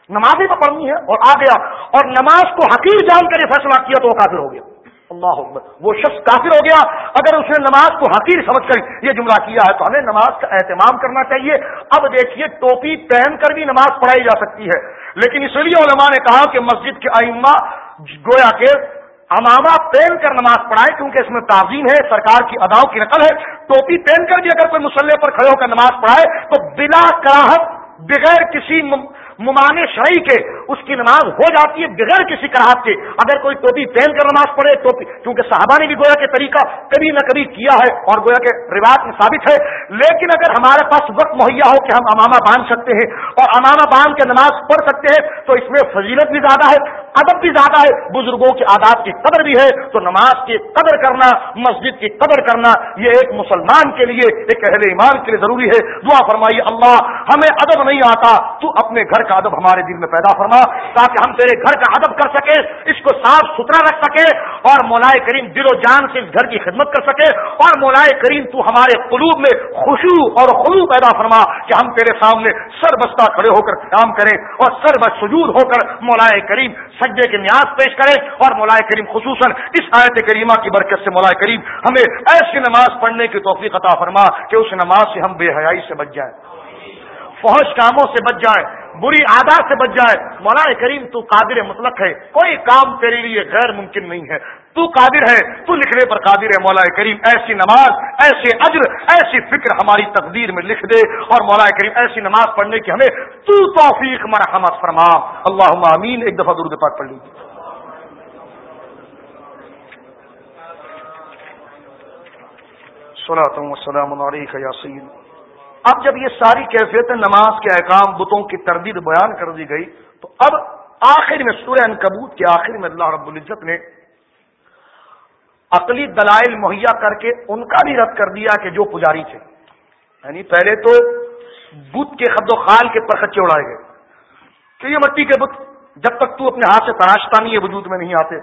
نماز ہی پہ پڑھنی ہے۔ اور آ گیا۔ اور نماز کو حقیر جان کر یہ فیصلہ کیا تو وہ کافر ہو گیا۔ اللہ اکبر۔ وہ شخص کافر ہو گیا۔ اگر اس نے نماز کو حقیر سمجھ کر یہ جملہ کیا ہے تو ہمیں نماز کا اہتمام کرنا چاہیے۔ اب دیکھیے، ٹوپی پہن کر بھی نماز پڑھائی جا سکتی ہے۔ لیکن اس لیے علماء نے کہا کہ مسجد کے ائمہ گویا کے امامہ پہن کر نماز پڑھائے کیونکہ اس میں تعظیم ہے، سرکار کی اداؤں کی نقل ہے۔ ٹوپی پہن کر بھی اگر کوئی مسلح پر کھڑے ہو کر نماز پڑھائے تو بلا کراہت بغیر کسی ممانع شاہی کے اس کی نماز ہو جاتی ہے بغیر کسی کراہت کے۔ اگر کوئی ٹوپی پہن کر نماز پڑھے ٹوپی کیونکہ صحابہ نے بھی گویا کے طریقہ کبھی نہ کبھی کیا ہے اور گویا کے روایت میں ثابت ہے۔ لیکن اگر ہمارے پاس وقت مہیا ہو کہ ہم امامہ باندھ سکتے ہیں اور امامہ باندھ کے نماز پڑھ سکتے ہیں، تو اس میں فضیلت بھی زیادہ ہے، ادب بھی زیادہ ہے۔ بزرگوں کے آداب کی قدر بھی ہے۔ تو نماز کی قدر کرنا، مسجد کی قدر کرنا، یہ ایک مسلمان کے لیے، ایک اہل ایمان کے لیے ضروری ہے۔ دعا فرمائیے، اللہ، ہمیں ادب نہیں آتا، تو اپنے گھر کا ادب ہمارے دل میں پیدا فرما۔ تاکہ ہم تیرے گھر کا ادب کر سکے، اس کو صاف ستھرا رکھ سکے، اور مولائے کریم دل و جان سے اس گھر کی خدمت کر سکے، اور مولائے کریم تو ہمارے قلوب میں خوشو اور خلو پیدا فرما کہ ہم تیرے سامنے سر بستہ کھڑے ہو کر کام کریں اور سر بس سجود ہو کر مولائے کریم سجدے کے نیاز پیش کرے اور مولائے کریم خصوصاً اس آیت کریمہ کی برکت سے مولائے کریم ہمیں ایسی نماز پڑھنے کی توفیق عطا فرما کہ اس نماز سے ہم بے حیائی سے بچ جائیں فوج کاموں سے بچ جائیں بری عادات سے بچ جائے۔ مولا کریم، تو قادر مطلق ہے۔ کوئی کام تیرے لیے غیر ممکن نہیں ہے۔ تو قادر ہے، تو لکھنے پر قادر ہے مولا کریم۔ ایسی نماز ایسے اجر ایسی فکر ہماری تقدیر میں لکھ دے۔ اور مولا کریم، ایسی نماز پڑھنے کی ہمیں تو توفیق، مرحمت فرما۔ اللہ امین ایک دفعہ درود پاک پڑھ لیجیے السلام علیکم یا سید۔ اب جب یہ ساری کیفیت نماز کے احکام بتوں کی تردید بیان کر دی گئی، تو اب آخر میں سورہ انکبوت کے آخر میں اللہ رب العزت نے عقلی دلائل مہیا کر کے ان کا بھی رد کر دیا کہ جو پجاری تھے۔ یعنی پہلے تو بت کے خد و خال کے پرخچے اڑائے گئے کہ یہ مٹی کے بت جب تک تو اپنے ہاتھ سے تراشتا نہیں ہے وجود میں نہیں آتے۔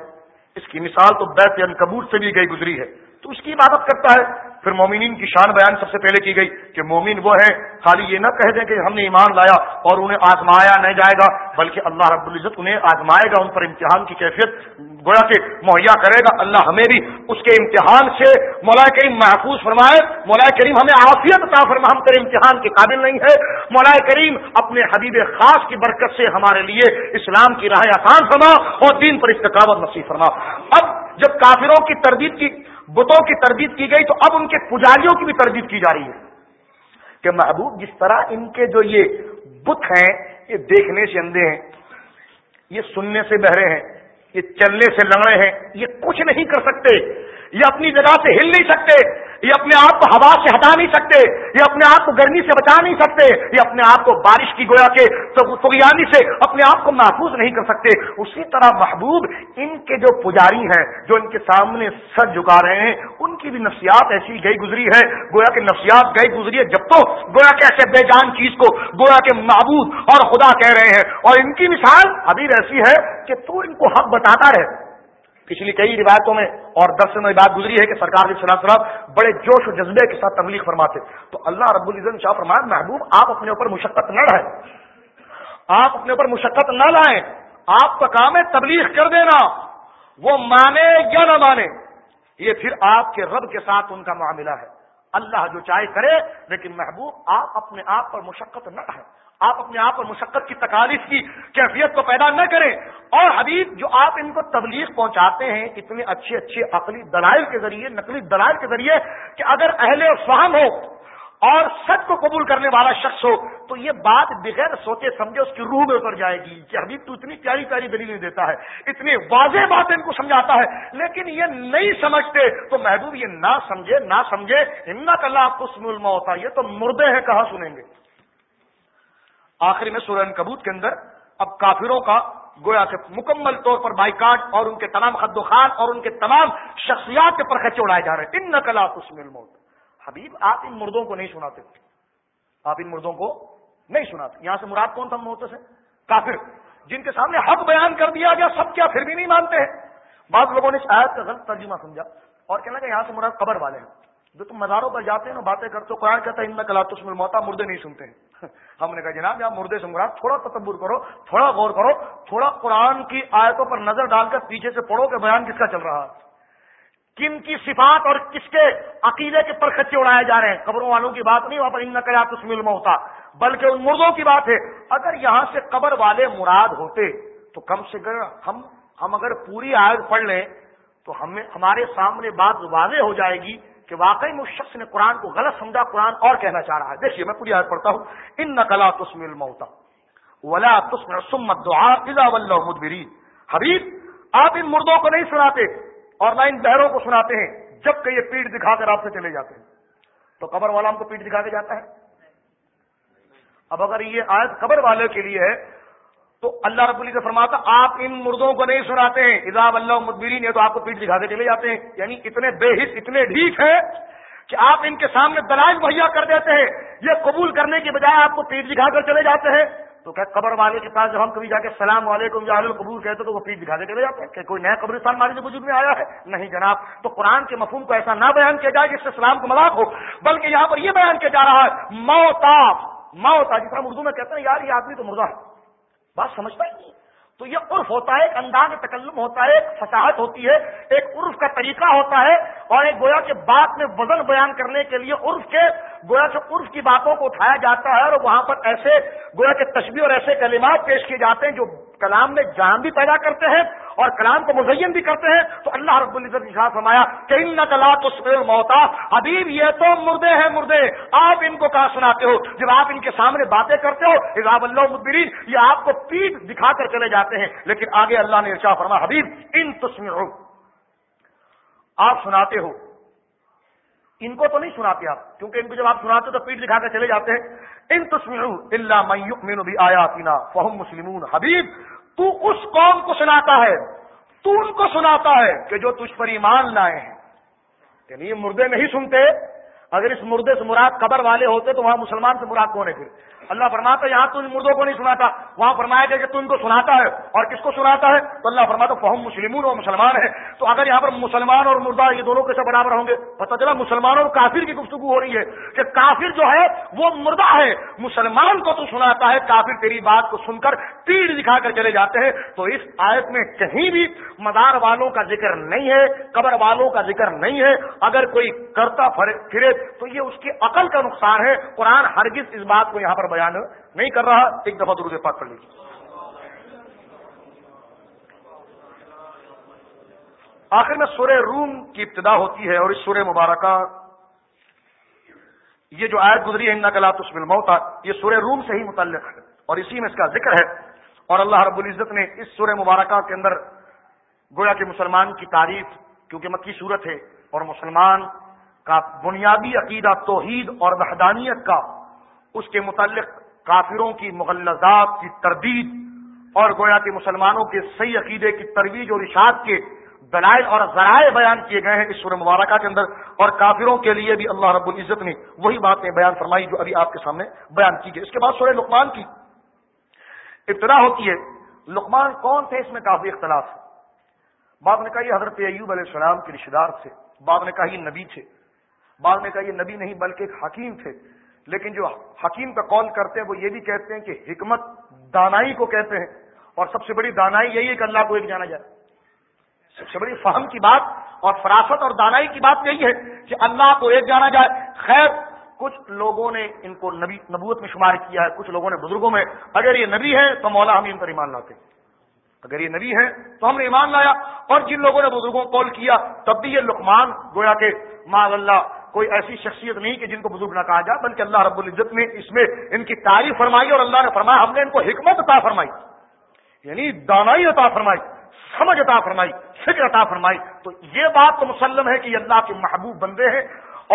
اس کی مثال تو بیت انکبوت سے بھی گئی گزری ہے۔ تو اس کی عبادت کرتا ہے۔ پھر مومنین کی شان بیان سب سے پہلے کی گئی کہ مومن وہ ہے، خالی یہ نہ کہہ دیں کہ ہم نے ایمان لایا اور انہیں آزمایا نہیں جائے گا، بلکہ اللہ رب العزت انہیں آزمائے گا، ان پر امتحان کی کیفیت گویا کہ مہیا کرے گا۔ اللہ ہمیں بھی اس کے امتحان سے مولا کریم محفوظ فرمائے۔ مولا کریم ہمیں عافیت عطا فرما، ہم تیرے امتحان کے قابل نہیں ہے مولا کریم اپنے حبیب خاص کی برکت سے ہمارے لیے اسلام کی راہ آسان فرما اور دین پر استقامت نصیب فرما۔ اب جب کافروں کی تربیت کی بتوں کی تربیت کی گئی تو اب ان کے پجاریوں کی بھی تربیت کی جا رہی ہے کہ محبوب جس طرح ان کے جو یہ بت ہیں، یہ دیکھنے سے اندھے ہیں، یہ سننے سے بہرے ہیں، یہ چلنے سے لڑے ہیں، یہ کچھ نہیں کر سکتے، یہ اپنی جگہ سے ہل نہیں سکتے یہ اپنے آپ کو ہوا سے ہٹا نہیں سکتے، یہ اپنے آپ کو گرمی سے بچا نہیں سکتے، یہ اپنے آپ کو بارش کی گویا کے سگیانی سے اپنے آپ کو محفوظ نہیں کر سکتے۔ اسی طرح محبوب ان کے جو پجاری ہیں، جو ان کے سامنے سر جھکا رہے ہیں، ان کی بھی نفسیات ایسی گئی گزری ہے، گویا کہ نفسیات گئی گزری ہے جب تو گویا کے ایسے بے جان چیز کو گویا کے معبود اور خدا کہہ رہے ہیں۔ اور ان کی مثال ابھی ایسی ہے کہ تو ان کو حق بتاتا رہے۔ پچھلی کئی روایتوں میں اور درس میں بات گزری ہے کہ سرکار علیہ صلاح بڑے جوش و جذبے کے ساتھ تبلیغ فرماتے تو اللہ رب العزت شاہ فرمایا، محبوب، آپ اپنے اوپر مشقت نہ لائیں۔ آپ اپنے اوپر مشقت نہ لائیں۔ آپ کا کام ہے تبلیغ کر دینا۔ وہ مانے یا نہ مانے، یہ پھر آپ کے رب کے ساتھ ان کا معاملہ ہے۔ اللہ جو چاہے کرے، لیکن محبوب، آپ اپنے آپ پر مشقت نہ لائیں۔ آپ اپنے آپ پر مشقت کی تکالیف کی کیفیت کو پیدا نہ کریں اور حبیب جو آپ ان کو تبلیغ پہنچاتے ہیں اتنے اچھے اچھے عقلی دلائل کے ذریعے، نقلی دلائل کے ذریعے کہ اگر اہل فہم ہو اور سچ کو قبول کرنے والا شخص ہو تو یہ بات بغیر سوچے سمجھے اس کی روح میں اتر جائے گی کہ حبیب تو اتنی پیاری پیاری دلیلیں دیتا ہے، اتنی واضح بات ان کو سمجھاتا ہے، لیکن یہ نہیں سمجھتے تو محبوب یہ نہ سمجھے نہ سمجھے ہمت اللہ آپ کو سنلما ہوتا یہ تو مردے ہیں، کہاں سنیں گے؟ آخری میں سورہ کبوت کے اندر اب کافروں کا گویا کہ مکمل طور پر بائیکاٹ اور ان کے تمام خد و خان اور ان کے تمام شخصیات کے پرخچے اڑائے جا رہے ہیں۔ ان نقلا کسمل موت حبیب، آپ ان مردوں کو نہیں سناتے۔ آپ ان مردوں کو نہیں سناتے۔ یہاں سے مراد کون تھا موت سے؟ کافر۔ جن کے سامنے حق بیان کر دیا گیا، سب کیا پھر بھی نہیں مانتے ہیں۔ بعض لوگوں نے شاید کا غلط ترجمہ سمجھا اور کہنا کہ یہاں سے مراد قبر والے ہیں۔ جو تم مزاروں پر جاتے ہیں نا باتیں کرتے ہو، قرآن کہتا ہے ان میں کلا تسمل موتا مردے نہیں سنتے ہیں. ہم نے کہا، جناب، یہاں مردے سے مراد تھوڑا تصور کرو، تھوڑا غور کرو، تھوڑا قرآن کی آیتوں پر نظر ڈال کر پیچھے سے پڑھو کہ بیان کس کا چل رہا کن کی صفات اور کس کے عقیدے کے پر خچے اڑائے جا رہے ہیں؟ قبروں والوں کی بات نہیں، وہاں پر ان کلا تسمل موتا بلکہ ان مردوں کی بات ہے۔ اگر یہاں سے قبر والے مراد ہوتے، تو کم سے کم ہم ہم اگر پوری آیت پڑھ لیں، تو ہمیں، ہمارے سامنے بات واضح ہو جائے گی کہ واقعی میں اس شخص نے قرآن کو غلط سمجھا، قرآن اور کہنا چاہ رہا ہے۔ دیکھیے، میں پوری آیت پڑھتا ہوں۔ ان نقلا تسم الموتا ولا تسم سمت دعا اذا مدبرین حبیب، آپ ان مردوں کو نہیں سناتے اور نہ ان بہروں کو سناتے ہیں، جبکہ یہ پیٹ دکھا کر آپ سے چلے جاتے ہیں۔ تو قبر والا ہم کو پیٹ دکھا کے جاتا ہے؟ اب اگر یہ آیت قبر والے کے لیے ہے تو اللہ رب سے فرماتا، آپ ان مردوں کو نہیں سناتے ہیں۔ اضاب اللہ مدبرین ہے تو آپ کو پیٹ دکھا کے چلے جاتے ہیں۔ یعنی اتنے بے حص اتنے ڈھیک ہیں کہ آپ ان کے سامنے دلائل مہیا کر دیتے ہیں۔ یہ قبول کرنے کی بجائے آپ کو پیٹ دکھا کر چلے جاتے ہیں۔ تو کیا قبر والے کے پاس جب ہم کبھی جا کے السلام علیکم یا قبول کہتے تو وہ پیٹ دکھا کے چلے جاتے ہیں۔ کہ کوئی نیا قبرستان مالی سے وجود میں آیا ہے؟ نہیں جناب۔ تو قرآن کے مفہوم کو ایسا نہ بیان کیا جائے جس سے سلام کو مذاق ہو، بلکہ یہاں پر یہ بیان کیا جا رہا ہے موتا موتا جس طرح اردو میں کہتے ہیں، یار، یہ آدمی تو مردہ ہے۔ بات سمجھتا ہی نہیں تو یہ عرف ہوتا ہے، ایک انداز تکلم ہوتا ہے، ایک فصاحت ہوتی ہے، ایک عرف کا طریقہ ہوتا ہے، اور ایک گویا کے بات میں وزن بیان کرنے کے لیے عرف کے، گویا کے عرف کی باتوں کو اٹھایا جاتا ہے، اور وہاں پر ایسے گویا کے تشبیہ اور ایسے کلمات پیش کیے جاتے ہیں جو کلام میں جان بھی پیدا کرتے ہیں اور کلام کو مزین بھی کرتے ہیں، تو اللہ رب العزت نے شاہ فرمایا کہ ان نقلا تو موتا حبیب، یہ تو مردے ہیں مردے۔ آپ ان کو کہاں سناتے ہو؟ جب آپ ان کے سامنے باتیں کرتے ہو حضاب اللہ مدبرین، یہ آپ کو پیٹ دکھا کر چلے جاتے ہیں۔ لیکن آگے اللہ نے ارشا فرما حبیب، ان تسمع آپ سناتے ہو۔ ان کو تو نہیں سناتے آپ، کیونکہ ان کو جب آپ سناتے ہو تو پیٹ دکھا کر چلے جاتے ہیں۔ ان تسمع اللہ میں بھی آیا پینا فہم مسلمون۔ حبیب تو اس قوم کو سناتا ہے، تو ان کو سناتا ہے کہ جو تجھ پر ایمان لائے ہیں۔ یعنی یہ مردے نہیں سنتے، اگر اس مردے سے مراد قبر والے ہوتے تو وہاں مسلمان سے مراد کون ہے پھر؟ اللہ فرماتا یہاں تو ان مردوں کو نہیں سناتا۔ وہاں فرمایا گیا کہ تو ان کو سناتا ہے۔ اور کس کو سناتا ہے؟ تو اللہ فرماتا فہم مسلمون اور مسلمان ہے تو اگر یہاں پر مسلمان اور مردہ یہ دونوں کیسے برابر ہوں گے؟ پتہ چلا مسلمان اور کافر کی گفتگو ہو رہی ہے کہ کافر جو ہے، وہ مردہ ہے۔ مسلمان کو تو سناتا ہے، کافر تیری بات کو سن کر تیر دکھا کر چلے جاتے ہیں۔ تو اس آیت میں کہیں بھی مدار والوں کا ذکر نہیں ہے، قبر والوں کا ذکر نہیں ہے۔ اگر کوئی کرتا پھرے تو یہ اس کی عقل کا نقصان ہے۔ قرآن ہرگز اس بات کو یہاں پر بیان نہیں کر رہا، ایک دفعہ درود پاک پڑھ لیجیے آخر میں سورہ روم کی ابتدا ہوتی ہے اور اس سورہ مبارکہ یہ جو آیت گزری ہے ان نقلات اس موتا یہ سورہ روم سے ہی متعلق ہے اور اسی میں اس کا ذکر ہے۔ اور اللہ رب العزت نے اس سورہ مبارکہ کے اندر گویا کے مسلمان کی تعریف، کیونکہ مکی صورت ہے، اور مسلمان کا بنیادی عقیدہ توحید اور وحدانیت کا اس کے متعلق کافروں کی مغلزات کی تردید اور گویا کے مسلمانوں کے صحیح عقیدے کی ترویج اور اشاعت کے دلائل اور ذرائع بیان کیے گئے ہیں اس سورہ مبارکہ کے اندر اور کافروں کے لیے بھی اللہ رب العزت نے وہی باتیں بیان فرمائی جو ابھی آپ کے سامنے بیان کی گئی۔ اس کے بعد سورہ لقمان کی ابتدا ہوتی ہے۔ لقمان کون تھے؟ اس میں کافی اختلاف۔ ہے بعد نے کہا یہ حضرت ایوب علیہ السلام کے رشتے دار تھے۔ بعد نے کہا یہ نبی تھے۔ بعد نے کہا یہ نبی نہیں بلکہ ایک حکیم تھے۔ لیکن جو حکیم کا قول کرتے ہیں، وہ یہ بھی کہتے ہیں کہ حکمت دانائی کو کہتے ہیں۔ اور سب سے بڑی دانائی یہی ہے کہ اللہ کو ایک جانا جائے۔ سب سے بڑی فہم کی بات اور فراست اور دانائی کی بات یہی ہے کہ اللہ کو ایک جانا جائے۔ خیر، کچھ لوگوں نے ان کو نبی، نبوت میں شمار کیا ہے، کچھ لوگوں نے بزرگوں میں۔ اگر یہ نبی ہے تو مولا ہم ان پر ایمان لاتے اگر یہ نبی ہے تو ہم نے ایمان لایا۔ اور جن لوگوں نے بزرگوں کو کال کیا، تب بھی یہ لقمان گویا کہ ماں اللہ کوئی ایسی شخصیت نہیں کہ جن کو بزرگ نہ کہا جائے، بلکہ اللہ رب العزت نے اس میں ان کی تعریف فرمائی اور اللہ نے فرمایا، ہم نے ان کو حکمت عطا فرمائی یعنی دانائی عطا فرمائی، سمجھ عطا فرمائی، فکر عطا فرمائی۔ تو یہ بات تو مسلم ہے کہ یہ اللہ کے محبوب بندے ہیں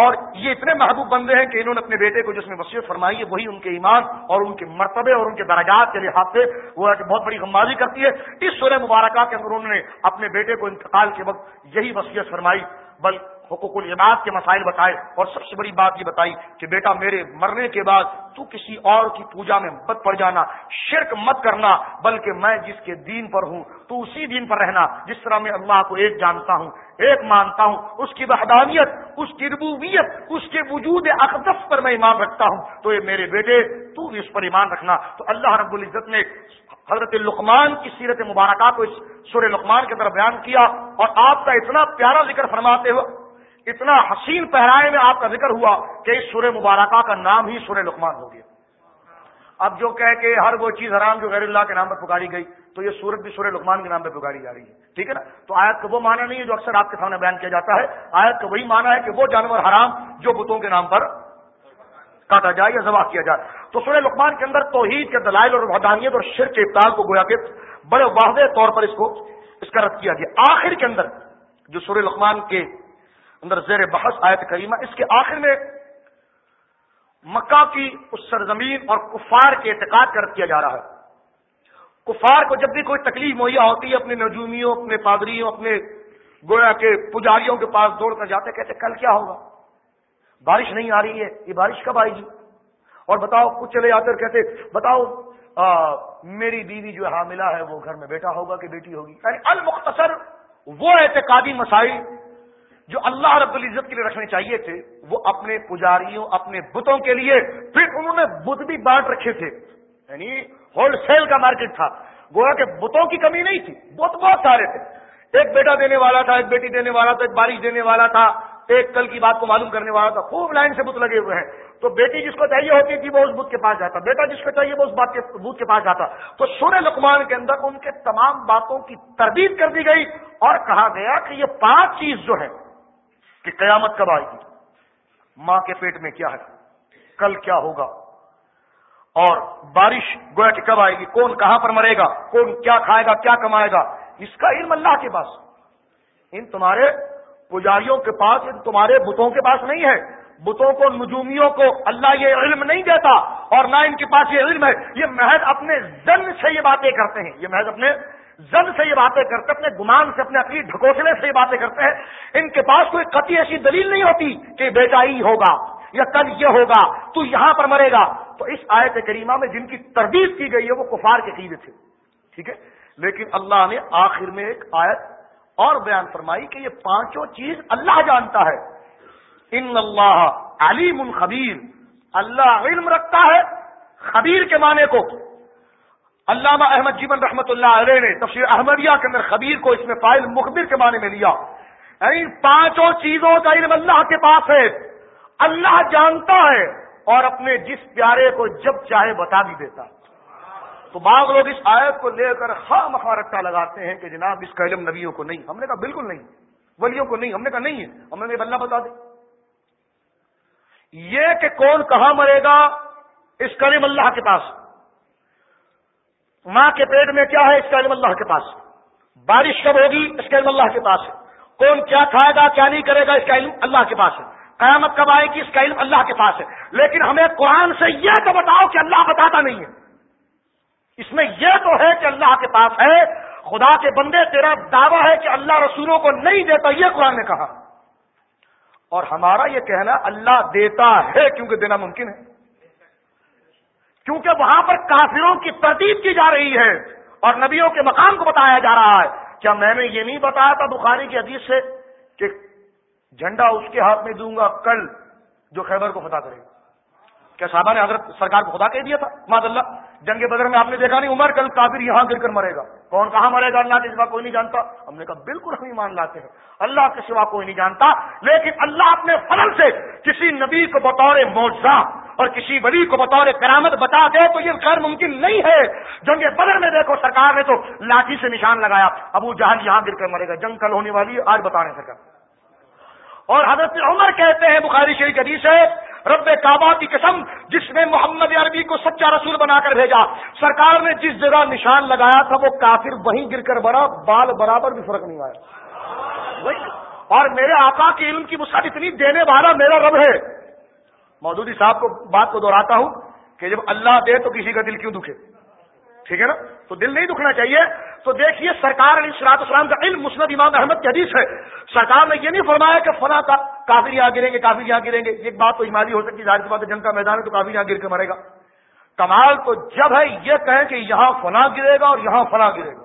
اور یہ اتنے محبوب بندے ہیں کہ انہوں نے اپنے بیٹے کو جس میں وصیت فرمائی ہے، وہی ان کے ایمان اور ان کے مرتبے اور ان کے درجات کے لحاظ سے وہ بہت بڑی غمازی کرتی ہے۔ اس سورہ مبارکہ کے اندر انہوں نے اپنے بیٹے کو انتقال کے وقت یہی وصیت فرمائی، بل حقوق العباد کے مسائل بتائے اور سب سے بڑی بات یہ بتائی کہ بیٹا میرے مرنے کے بعد تو کسی اور کی پوجا میں مت پڑ جانا، شرک مت کرنا، بلکہ میں جس کے دین پر ہوں، تو اسی دین پر رہنا، جس طرح میں اللہ کو ایک جانتا ہوں، ایک مانتا ہوں، اس کی وحدانیت، اس کی ربوبیت، اس کے وجود اقدس پر میں ایمان رکھتا ہوں۔ تو یہ میرے بیٹے، تو بھی اس پر ایمان رکھنا۔ تو اللہ رب العزت نے حضرت لقمان کی سیرت مبارکہ کو اس سورہ لقمان کے طرف بیان کیا اور آپ کا اتنا پیارا ذکر فرماتے ہوئے اتنا حسین پہرائے میں آپ کا ذکر ہوا کہ اس سورہ مبارکہ کا نام ہی سورہ لقمان ہو گیا۔ اب جو کہہ کہ ہر وہ چیز حرام جو غیر اللہ کے نام پر پکاری گئی، تو یہ سورت بھی سورہ لقمان کے نام پہ پکاری جا رہی ہے۔ ٹھیک ہے نا؟ تو آیت کا وہ معنی نہیں ہے جو اکثر آپ کے سامنے بیان کیا جاتا ہے۔ آیت کا وہی معنی ہے کہ وہ جانور حرام جو بتوں کے نام پر کاٹا جائے یا ذبح کیا جائے۔ تو سورہ لقمان کے اندر توحید کے دلائل اور وحدانیت اور شر کے ابتال کو گویا کے بڑے واضح طور پر اس کو اس کا رد کیا گیا۔ آخر کے اندر جو سورہ لقمان کے اندر زیر بحث آیت کریمہ، اس کے آخر میں مکہ کی اس سرزمین اور کفار کے اعتقاد کر کیا جا رہا ہے۔ کفار کو جب بھی کوئی تکلیف مہیا ہوتی ہے، اپنے نجومیوں، اپنے پادریوں، اپنے گویا کے پجاریوں کے پاس دوڑ کر جاتے، کہتے کل کیا ہوگا؟ بارش نہیں آ رہی ہے، یہ بارش کب آئے گی؟ اور بتاؤ کچھ چلے جاتے اور کہتے بتاؤ میری بیوی جو حاملہ ہے، وہ گھر میں بیٹا ہوگا کہ بیٹی ہوگی؟ یعنی المختصر وہ اعتقادی مسائل جو اللہ رب العزت کے لیے رکھنے چاہیے تھے، وہ اپنے پجاریوں، اپنے بتوں کے لیے۔ پھر انہوں نے بت بھی بانٹ رکھے تھے۔ یعنی ہول سیل کا مارکیٹ تھا۔ گویا کہ بتوں کی کمی نہیں تھی، بت بہت سارے تھے۔ ایک بیٹا دینے والا تھا، ایک بیٹی دینے والا تھا، ایک بارش دینے والا تھا، ایک کل کی بات کو معلوم کرنے والا تھا۔ خوب لائن سے بت لگے ہوئے ہیں۔ تو بیٹی جس کو چاہیے ہوتی تھی، وہ اس بت کے پاس جاتا۔ بیٹا جس کو چاہیے، وہ اس بات کے بت کے پاس جاتا۔ تو سورہ لقمان کے اندر ان کے تمام باتوں کی تردید کر دی گئی اور کہا گیا کہ یہ پانچ چیز جو ہے کہ قیامت کب آئے گی؟ ماں کے پیٹ میں کیا ہے؟ کل کیا ہوگا؟ اور بارش گویا کہ کب آئے گی؟ کون کہاں پر مرے گا؟ کون کیا کھائے گا؟ کیا کمائے گا؟ اس کا علم اللہ کے پاس۔ ان تمہارے پجاریوں کے پاس، ان تمہارے بتوں کے پاس نہیں ہے۔ بتوں کو، نجومیوں کو اللہ یہ علم نہیں دیتا اور نہ ان کے پاس یہ علم ہے۔ یہ محض اپنے زن سے یہ باتیں کرتے ہیں۔ یہ محض اپنے زن سے یہ باتیں کرتے اپنے گمان سے، اپنے اپنی ڈھکوسلے سے یہ باتیں کرتے ہیں۔ ان کے پاس کوئی قطعی ایسی دلیل نہیں ہوتی کہ بیٹا ہی ہوگا یا کل یہ ہوگا، تو یہاں پر مرے گا۔ تو اس آیت کریمہ میں جن کی تردید کی گئی ہے، وہ کفار کے قیدے تھے۔ ٹھیک ہے؟ لیکن اللہ نے آخر میں ایک آیت اور بیان فرمائی کہ یہ پانچوں چیز اللہ جانتا ہے۔ ان اللہ علیم الخبیر اللہ علم رکھتا ہے خبیر کے معنی کو۔ علامہ احمد جیون رحمت اللہ علیہ نے تفسیر احمدیہ کے اندر خبیر کو اس میں فائل مخبر کے معنی میں لیا۔ یعنی پانچوں چیزوں کا علم اللہ کے پاس ہے۔ اللہ جانتا ہے اور اپنے جس پیارے کو جب چاہے بتا بھی دیتا۔ تو بعض لوگ اس آیت کو لے کر ہر مخارٹا لگاتے ہیں کہ جناب اس کا علم نبیوں کو نہیں۔ ہم نے کہا بالکل نہیں۔ ولیوں کو نہیں۔ ہم نے کہا نہیں ہے۔ ہم نے اللہ بتا دیں یہ کہ کون کہاں مرے گا، اس کا علم اللہ کے پاس۔ ماں کے پیٹ میں کیا ہے اس کا علم اللہ کے پاس بارش کب ہوگی؟ اس کا علم اللہ کے پاس ہے۔ کون کیا کھائے گا، کیا نہیں کرے گا، اس کا علم اللہ کے پاس ہے۔ قیامت کب آئے گی؟ اس کا علم اللہ کے پاس ہے۔ لیکن ہمیں قرآن سے یہ تو بتاؤ کہ اللہ بتاتا نہیں ہے۔ اس میں یہ تو ہے کہ اللہ کے پاس ہے۔ خدا کے بندے، تیرا دعویٰ ہے کہ اللہ رسولوں کو نہیں دیتا، یہ قرآن نے کہا۔ اور ہمارا یہ کہنا اللہ دیتا ہے کیونکہ دینا ممکن ہے۔ کیونکہ وہاں پر کافروں کی ترتیب کی جا رہی ہے اور نبیوں کے مقام کو بتایا جا رہا ہے کیا میں نے یہ نہیں بتایا تھا بخاری کی حدیث سے کہ جھنڈا اس کے ہاتھ میں دوں گا، کل جو خیبر کو فتح کرے گا۔ کیا صاحبہ نے حضرت سرکار کو خدا کہہ دیا تھا؟ ماد اللہ، جنگ بدر میں آپ نے دیکھا نہیں، عمر، کل کافر یہاں گر کر مرے گا۔ کون کہاں مرے گا؟ اللہ کے سوا کوئی نہیں جانتا۔ ہم نے کہا، بالکل ہم ایمان لاتے ہیں۔ اللہ کے سوا کوئی نہیں جانتا، لیکن اللہ اپنے فضل سے کسی نبی کو بطور موجہ اور کسی ولی کو بطور کرامت بتا دے تو یہ غیر ممکن نہیں ہے۔ جنگ بدر میں دیکھو سرکار نے تو لاٹھی سے نشان لگایا۔ ابو جہاں یہاں گر کر مرے گا۔ جنگ کل ہونے والی ہے، آج بتا رہے سرکار۔ اور حضرت عمر کہتے ہیں، بخاری شریف حدیث ہے، رب کعبہ کی قسم، جس نے محمد عربی کو سچا رسول بنا کر بھیجا۔ سرکار نے جس جگہ نشان لگایا تھا، وہ کافر وہیں گر کر بڑا بال برابر بھی فرق نہیں آیا۔ اور میرے آقا کی علم کی مساط اتنی دینے والا میرا رب ہے۔ مودودی صاحب کو بات کو دہراتا ہوں کہ جب اللہ دے تو کسی کا دل کیوں دکھے؟ ٹھیک ہے نا؟ تو دل نہیں دکھنا چاہیے۔ تو دیکھیے سرکار علی سرات اسلام کا علم مسند امام احمد کی حدیث ہے۔ سرکار نے یہ نہیں فرمایا کہ فلاں کا کافی یہاں گریں گے کافی یہاں گریں گے۔ ایک بات تو ایمانی ہو سکتی ہے، ظاہر بات جنگ کا میدان ہے تو کافی یہاں گر کے مرے گا۔ کمال تو جب ہے یہ کہیں کہ یہاں فلاں گرے گا اور یہاں فلاں گرے گا۔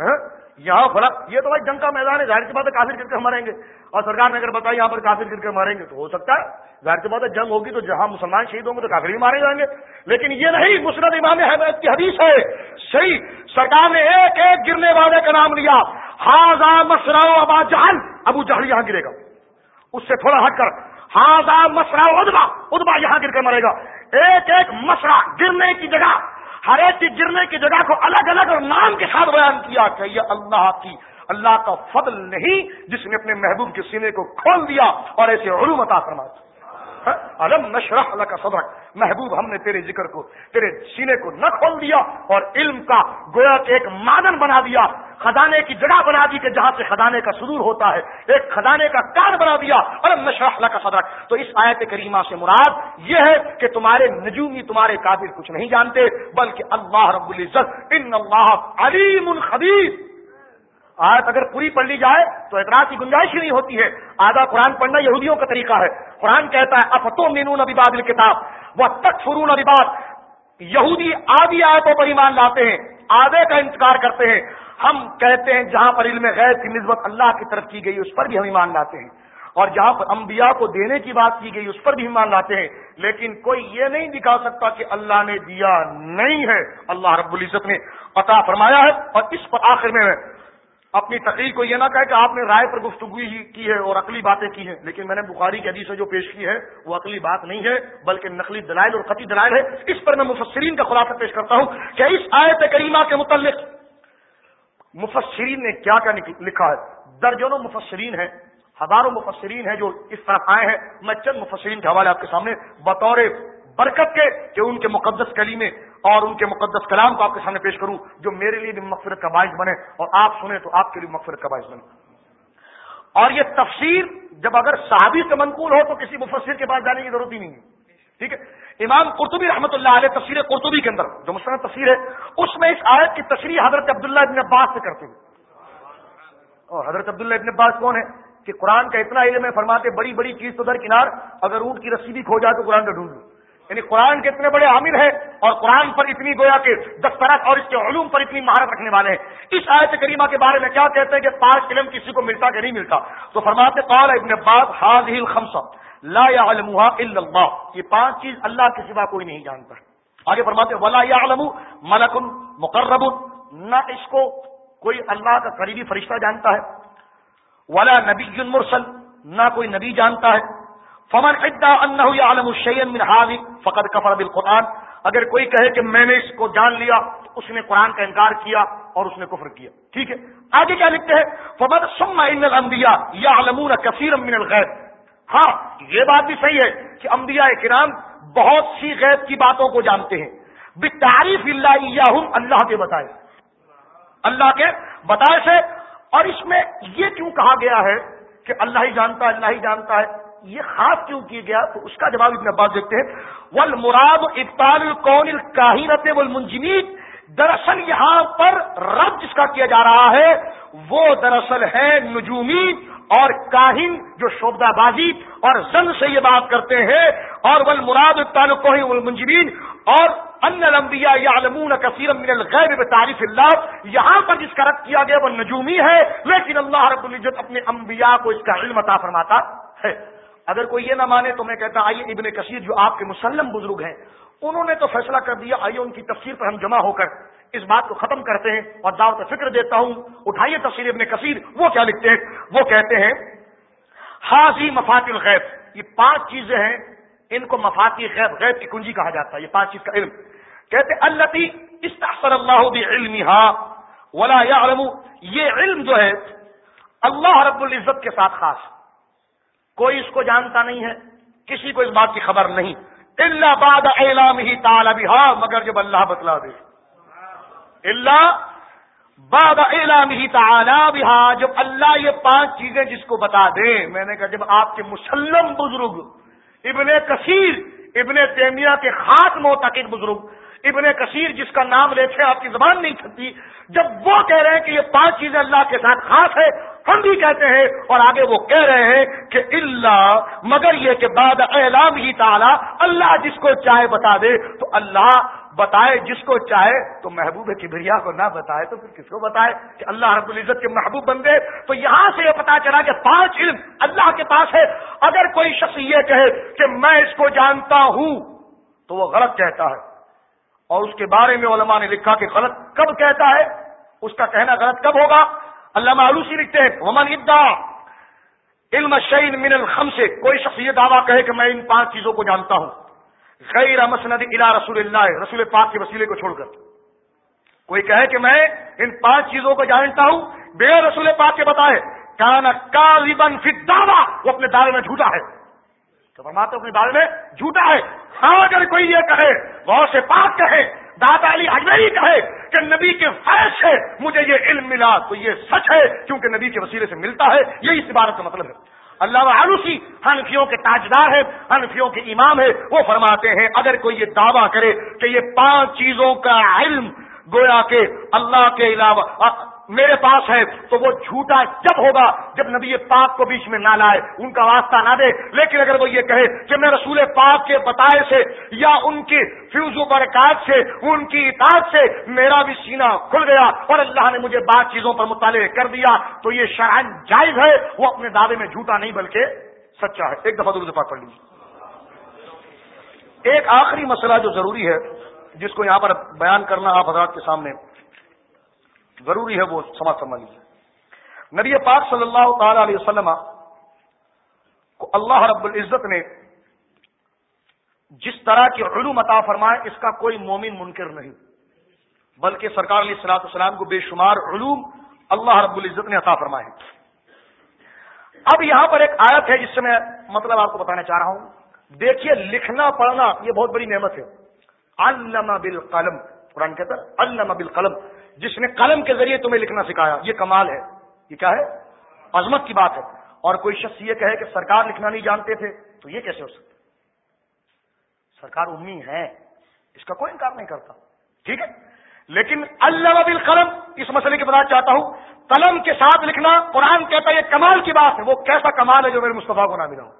ہاں؟ یہاں فلاں یہ تو بھائی جنگ کا میدان ہے، ظاہر سی بات ہے کافی گر کے مریں گے۔ اور سرکار نے اگر بتایا یہاں پر کافی گر کے ماریں گے تو ہو سکتا ہے۔ ظاہر سی بات ہے، جنگ ہوگی تو جہاں مسلمان شہید ہوں گے تو کافی بھی مارے جائیں گے۔ لیکن یہ نہیں مسرت امام حمید کی حدیث ہے۔ صحیح، سرکار نے ایک ایک گرنے والے کا نام لیا۔ ہاضا مسرا ابا جہل ابو جہل یہاں گرے گا۔ اس سے تھوڑا ہٹ کر ہاضا مسرا ادبا ادبا یہاں گر کر مرے گا۔ ایک ایک مسرا گرنے کی جگہ ہر ایک گرنے کی جگہ کو الگ الگ اور نام کے ساتھ بیان کیا کہ یہ اللہ کی، اللہ کا فضل نہیں، جس نے اپنے محبوب کے سینے کو کھول دیا اور ایسے علوم عطا فرما علم نشرح اللہ کا محبوب، ہم نے تیرے ذکر کو، تیرے سینے کو نہ کھول دیا اور علم کا گویا کے ایک مادن بنا دیا، خزانے کی جگہ بنا دی کہ جہاں سے خزانے کا سدور ہوتا ہے، ایک خزانے کا کار بنا دیا علم نشرح اللہ کا تو اس آیت کریمہ سے مراد یہ ہے کہ تمہارے نجومی، تمہارے قابل کچھ نہیں جانتے، بلکہ اللہ رب العزت ان اللہ علیم الخبیر آیت اگر پوری پڑھ لی جائے تو اعتراض کی گنجائش ہی نہیں ہوتی ہے۔ آدھا قرآن پڑھنا یہودیوں کا طریقہ ہے۔ قرآن کہتا ہے افتو مینون ابھی بادل کتاب وہ تک فرون ابھی یہودی آدھی آیتوں پر ایمان لاتے ہیں، آدھے کا انتظار کرتے ہیں۔ ہم کہتے ہیں، جہاں پر علم غیر کی نسبت اللہ کی طرف کی گئی، اس پر بھی ہم ایمان لاتے ہیں۔ اور جہاں پر انبیاء کو دینے کی بات کی گئی، اس پر بھی ایمان لاتے ہیں۔ لیکن کوئی یہ نہیں دکھا سکتا کہ اللہ نے دیا نہیں ہے۔ اللہ رب العزت نے عطا فرمایا ہے اور اس پر آخر میں اپنی تقریر کو یہ نہ کہا کہ آپ نے رائے پر گفتگو کی ہے اور عقلی باتیں کی ہیں۔ لیکن میں نے بخاری کی حدیث سے جو پیش کی ہے، وہ عقلی بات نہیں ہے، بلکہ نقلی دلائل اور قطعی دلائل ہے اس پر میں مفسرین کا خلاصہ پیش کرتا ہوں کہ اس آیت کریمہ کے متعلق مفسرین نے کیا کیا لکھا ہے۔ درجنوں مفسرین ہیں، ہزاروں مفسرین ہیں جو اس طرف آئے ہیں۔ میں چند مفسرین کے حوالے آپ کے سامنے، بطور برکت کے کہ ان کے مقدس کلیمے اور ان کے مقدس کلام کو آپ کے سامنے پیش کروں جو میرے لیے بھی مغفرت کا باعث بنے اور آپ سنیں تو آپ کے لیے مغفرت کا باعث بنے۔ اور یہ تفسیر جب اگر صحابی سے منقول ہو تو کسی مفسر کے پاس جانے کی ضرورت ہی نہیں ہے۔ ٹھیک ہے؟ امام قرطبی رحمۃ اللہ علیہ تفسیر قرطبی کے اندر، جو مسلم تفسیر ہے، اس میں اس آیت کی تشریح حضرت عبداللہ ابن عباس سے کرتے ہیں۔ اور حضرت عبداللہ ابن عباس کون ہے کہ قرآن کا اتنا علم ہے، فرماتے بڑی بڑی چیز تو در کنار، اگر اونٹ کی رسی بھی کھو جائے تو قرآن کا ڈھونڈ لو یعنی قرآن کے اتنے بڑے عامر ہیں اور قرآن پر اتنی گویا کے دسترس اور اس کے علوم پر اتنی مہارت رکھنے والے ہیں۔ اس آیت کریمہ کے بارے میں کیا کہتے ہیں کہ پانچ علم کسی کو ملتا کہ نہیں ملتا؟ تو فرماتے قال ابن عباس حاض الخمسہ، لا يعلمها الا اللہ۔ یہ پانچ چیز اللہ کے سوا کوئی نہیں جانتا۔ آگے فرماتے ولا يعلم ملک مقرب۔ نہ اس کو کوئی اللہ کا قریبی فرشتہ جانتا ہے۔ ولا نبی مرسل۔ نہ کوئی نبی جانتا ہے۔ فمن ادا انہ عالم الشین من حاوی فقد کفر بالقرآن اگر کوئی کہے کہ میں نے اس کو جان لیا تو اس نے قرآن کا انکار کیا اور اس نے کفر کیا۔ ٹھیک ہے؟ آگے کیا لکھتے ہیں؟ فمن سما ان الانبیاء یعلمون کثیر من الغیب ہاں یہ بات بھی صحیح ہے کہ انبیاء کرام بہت سی غیب کی باتوں کو جانتے ہیں۔ بتعریف اللہ اللہ کے بتائے۔ اللہ کے بتائے سے۔ اور اس میں یہ کیوں کہا گیا ہے کہ اللہ ہی جانتا ہے، اللہ ہی جانتا ہے؟ یہ خاص کیوں کیا گیا تو اس کا جواب ابن عباس دیکھتے ہیں۔ ول مراد ابتال القون الکاہرت والمنجمین دراصل یہاں پر رب جس کا کیا جا رہا ہے، وہ دراصل ہے نجومی اور کاہن جو شوبدہ بازی اور زن سے یہ بات کرتے ہیں۔ اور ول مراد تعلق المنجمین اور ان الانبیاء یعلمون کثیر من الغیب بتعریف اللہ یہاں پر جس کا رد کیا گیا وہ نجومی ہے، لیکن اللہ رب العزت اپنے انبیاء کو اس کا علم عطا فرماتا ہے۔ اگر کوئی یہ نہ مانے تو میں کہتا آئیے ابن کثیر جو آپ کے مسلم بزرگ ہیں، انہوں نے تو فیصلہ کر دیا، آئیے ان کی تفسیر پر ہم جمع ہو کر اس بات کو ختم کرتے ہیں اور دعوت فکر دیتا ہوں۔ اٹھائیے تفسیر ابن کثیر، وہ کیا لکھتے ہیں؟ وہ کہتے ہیں، حاضی مفات الغیب، یہ پانچ چیزیں ہیں، ان کو مفاتی غیب غیب کی کنجی کہا جاتا ہے، یہ پانچ چیز کا علم۔ کہتے التی استحصر اللہ علم ولا يعلم، یہ علم جو ہے، اللہ رب العزت کے ساتھ خاص۔ کوئی اس کو جانتا نہیں ہے، کسی کو اس بات کی خبر نہیں۔ اللہ باد اعلام ہی تعالی ہاں مگر جب اللہ بتلا دے۔ اللہ باد اعلام ہی تعالی بہا جب اللہ یہ پانچ چیزیں جس کو بتا دے۔ میں نے کہا، جب آپ کے مسلم بزرگ، ابن کثیر، ابن تیمیہ کے خاص موتقد بزرگ ابن کثیر جس کا نام لیتے آپ کی زبان نہیں چلتی جب وہ کہہ رہے ہیں کہ یہ پانچ چیزیں اللہ کے ساتھ خاص ہے ہم بھی کہتے ہیں، اور آگے وہ کہہ رہے ہیں کہ اللہ، مگر یہ کہ بعد اعلام ہی تعالی، اللہ جس کو چاہے بتا دے۔ تو اللہ بتائے، جس کو چاہے تو محبوب کبریا کو نہ بتائے تو پھر کس کو بتائے کہ اللہ رب العزت کے محبوب بندے۔ تو یہاں سے یہ پتا چلا کہ پانچ علم اللہ کے پاس ہے۔ اگر کوئی شخص یہ کہے کہ میں اس کو جانتا ہوں، تو وہ غلط کہتا ہے۔ اور اس کے بارے میں علماء نے لکھا کہ غلط کب کہتا ہے، اس کا کہنا غلط کب ہوگا؟ اللہ معلوسی لکھتے ہیں، ومن ابدا علم شعین من الخم سے کوئی شخص یہ دعویٰ کہے کہ میں ان پانچ چیزوں کو جانتا ہوں۔ غیر مسند الا رسول اللہ، رسول پاک کے وسیلے کو چھوڑ کر۔ کوئی کہے کہ میں ان پانچ چیزوں کو جانتا ہوں بے رسول پاک کے بتائے کانا کالبن فی دعویٰ وہ اپنے دعوے میں جھوٹا ہے۔ تو فرماتے اپنے بارے میں، جھوٹا ہے۔ ہاں اگر کوئی یہ کہے، غور سے پاک کہے، دادا علی اجمیری کہے کہ نبی کے فیض سے مجھے یہ علم ملا، تو یہ سچ ہے، کیونکہ نبی کے وسیلے سے ملتا ہے۔ یہی اس عبارت کا مطلب ہے۔ اللہ عروسی حنفیوں کے تاجدار ہے حنفیوں کے امام ہے وہ فرماتے ہیں، اگر کوئی یہ دعویٰ کرے کہ یہ پانچ چیزوں کا علم گویا کہ اللہ کے علاوہ میرے پاس ہے، تو وہ جھوٹا جب ہوگا جب نبی پاک کو بیچ میں نہ لائے، ان کا واسطہ نہ دے۔ لیکن اگر وہ یہ کہے کہ میں رسول پاک کے بتائے سے یا ان کی فیوز و برکات سے، ان کی اطاعت سے میرا بھی سینہ کھل گیا اور اللہ نے مجھے بات چیزوں پر مطالعے کر دیا، تو یہ شرائن جائز ہے، وہ اپنے دعوے میں جھوٹا نہیں بلکہ سچا ہے۔ ایک دفعہ درود پاک پڑھ لیجیے ایک آخری مسئلہ جو ضروری ہے، جس کو یہاں پر بیان کرنا آپ حضرات کے سامنے ضروری ہے وہ سماج سمجھ لیجیے نبی پاک صلی اللہ تعالی علیہ وسلم کو اللہ رب العزت نے جس طرح کی علوم عطا فرمائے، اس کا کوئی مومن منکر نہیں۔ بلکہ سرکار علیہ السلاط السلام کو بے شمار علوم اللہ رب العزت نے عطا فرمائے۔ اب یہاں پر ایک آیت ہے، جس سے میں مطلب آپ کو بتانا چاہ رہا ہوں۔ دیکھیے، لکھنا، پڑھنا، یہ بہت بڑی نعمت ہے۔ علامہ بال قلم قرآن کہتا ہے علامہ بال قلم جس نے قلم کے ذریعے تمہیں لکھنا سکھایا، یہ کمال ہے. یہ کیا ہے؟ عظمت کی بات ہے. اور کوئی شخص یہ کہے کہ سرکار لکھنا نہیں جانتے تھے، تو یہ کیسے ہو سکتا سرکار امی ہے، اس کا کوئی انکار نہیں کرتا. ٹھیک ہے؟ لیکن اللہ بل قلم اس مسئلے کی بتانا چاہتا ہوں. قلم کے ساتھ لکھنا، قرآن کہتا ہے یہ کمال کی بات ہے. وہ کیسا کمال ہے جو میرے مصطفیٰ کو نہ ملا ہو؟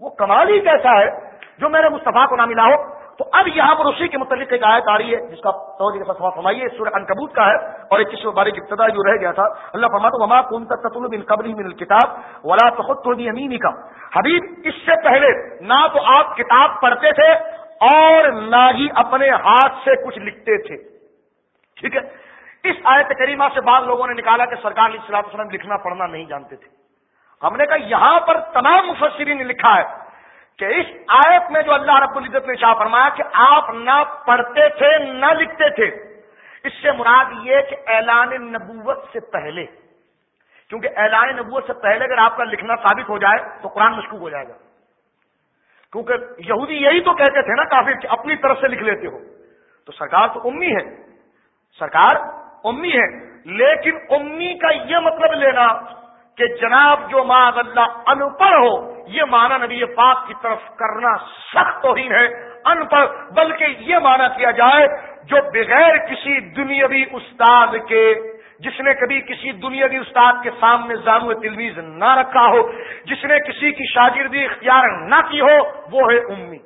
وہ کمال ہی کیسا ہے جو میرے مصطفیٰ کو نہ ملا ہو؟ تو اب یہاں پر اسی کے متعلق ایک آیت آ رہی ہے، جس کا توجہ کے ساتھ فرمائیے، سورہ انکبوت کا ہے، اور ایک کسی بارے کی ابتدا جو رہ گیا تھا۔ اللہ فرماتا وما کن قبل من الکتاب ولا تو خود کا حبیب، اس سے پہلے نہ تو آپ کتاب پڑھتے تھے اور نہ ہی اپنے ہاتھ سے کچھ لکھتے تھے۔ ٹھیک ہے؟ اس آیت کریمہ سے بعض لوگوں نے نکالا کہ سرکار علیہ السلام وسلم لکھنا پڑھنا نہیں جانتے تھے۔ ہم نے کہا، یہاں پر تمام مفسرین نے لکھا ہے۔ کہ اس آیت میں جو اللہ رب العزت نے شاہ فرمایا کہ آپ نہ پڑھتے تھے، نہ لکھتے تھے۔ اس سے مراد یہ کہ اعلان نبوت سے پہلے، کیونکہ اعلان نبوت سے پہلے اگر آپ کا لکھنا ثابت ہو جائے تو قرآن مشکوک ہو جائے گا۔ کیونکہ یہودی یہی تو کہتے تھے نا کافی کہ اپنی طرف سے لکھ لیتے ہو۔ تو سرکار تو امی ہے۔ سرکار امی ہے، لیکن امی کا یہ مطلب لینا کہ جناب جو ماں اللہ ان پڑھ ہو، یہ مانا نبی پاک کی طرف کرنا سخت تو ہی ہے۔ ان پڑھ بلکہ یہ مانا کیا جائے، جو بغیر کسی دنیاوی استاد کے، جس نے کبھی کسی دنیاوی استاد کے سامنے زانو تلویز نہ رکھا ہو، جس نے کسی کی شاگردی اختیار نہ کی ہو، وہ ہے امی۔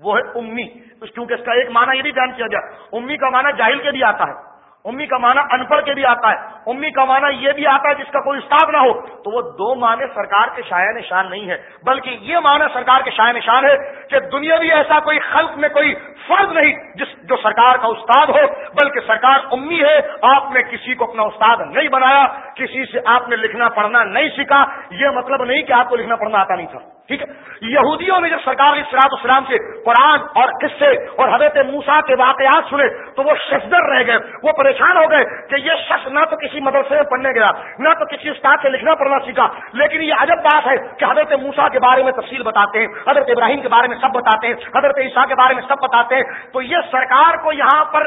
وہ ہے امی۔ کیونکہ اس کا ایک معنی یہ بھی بیان کیا جائے امی کا معنی جاہل کے بھی آتا ہے۔ امی کا معنی ان پڑھ کے بھی آتا ہے، امی کا معنی یہ بھی آتا ہے جس کا کوئی استاد نہ ہو، تو وہ دو معنی سرکار کے شاع نشان نہیں ہے، بلکہ یہ معنی سرکار کے شاع نشان ہے کہ دنیا بھی ایسا کوئی خلق میں کوئی فرض نہیں جس جو سرکار کا استاد ہو، بلکہ سرکار امی ہے، آپ نے کسی کو اپنا استاد نہیں بنایا، کسی سے آپ نے لکھنا پڑھنا نہیں سیکھا، یہ مطلب نہیں کہ آپ کو لکھنا پڑھنا آتا نہیں تھا۔ ٹھیک ہے؟ یہودیوں نے جب سرکار سراط اسلام سے قرآن اور قصے اور حضرت موسا کے واقعات سنے تو وہ شفدر رہ گئے، وہ پریشان ہو گئے کہ یہ شخص نہ تو کسی مدرسے میں پڑھنے گیا، نہ تو کسی استاد سے لکھنا پڑھنا سیکھا۔ لیکن یہ عجب بات ہے کہ حضرت موسا کے بارے میں تفصیل بتاتے ہیں، حضرت ابراہیم کے بارے میں سب بتاتے ہیں، حضرت عیسیٰ کے بارے میں سب بتاتے ہیں۔ تو یہ سرکار کو یہاں پر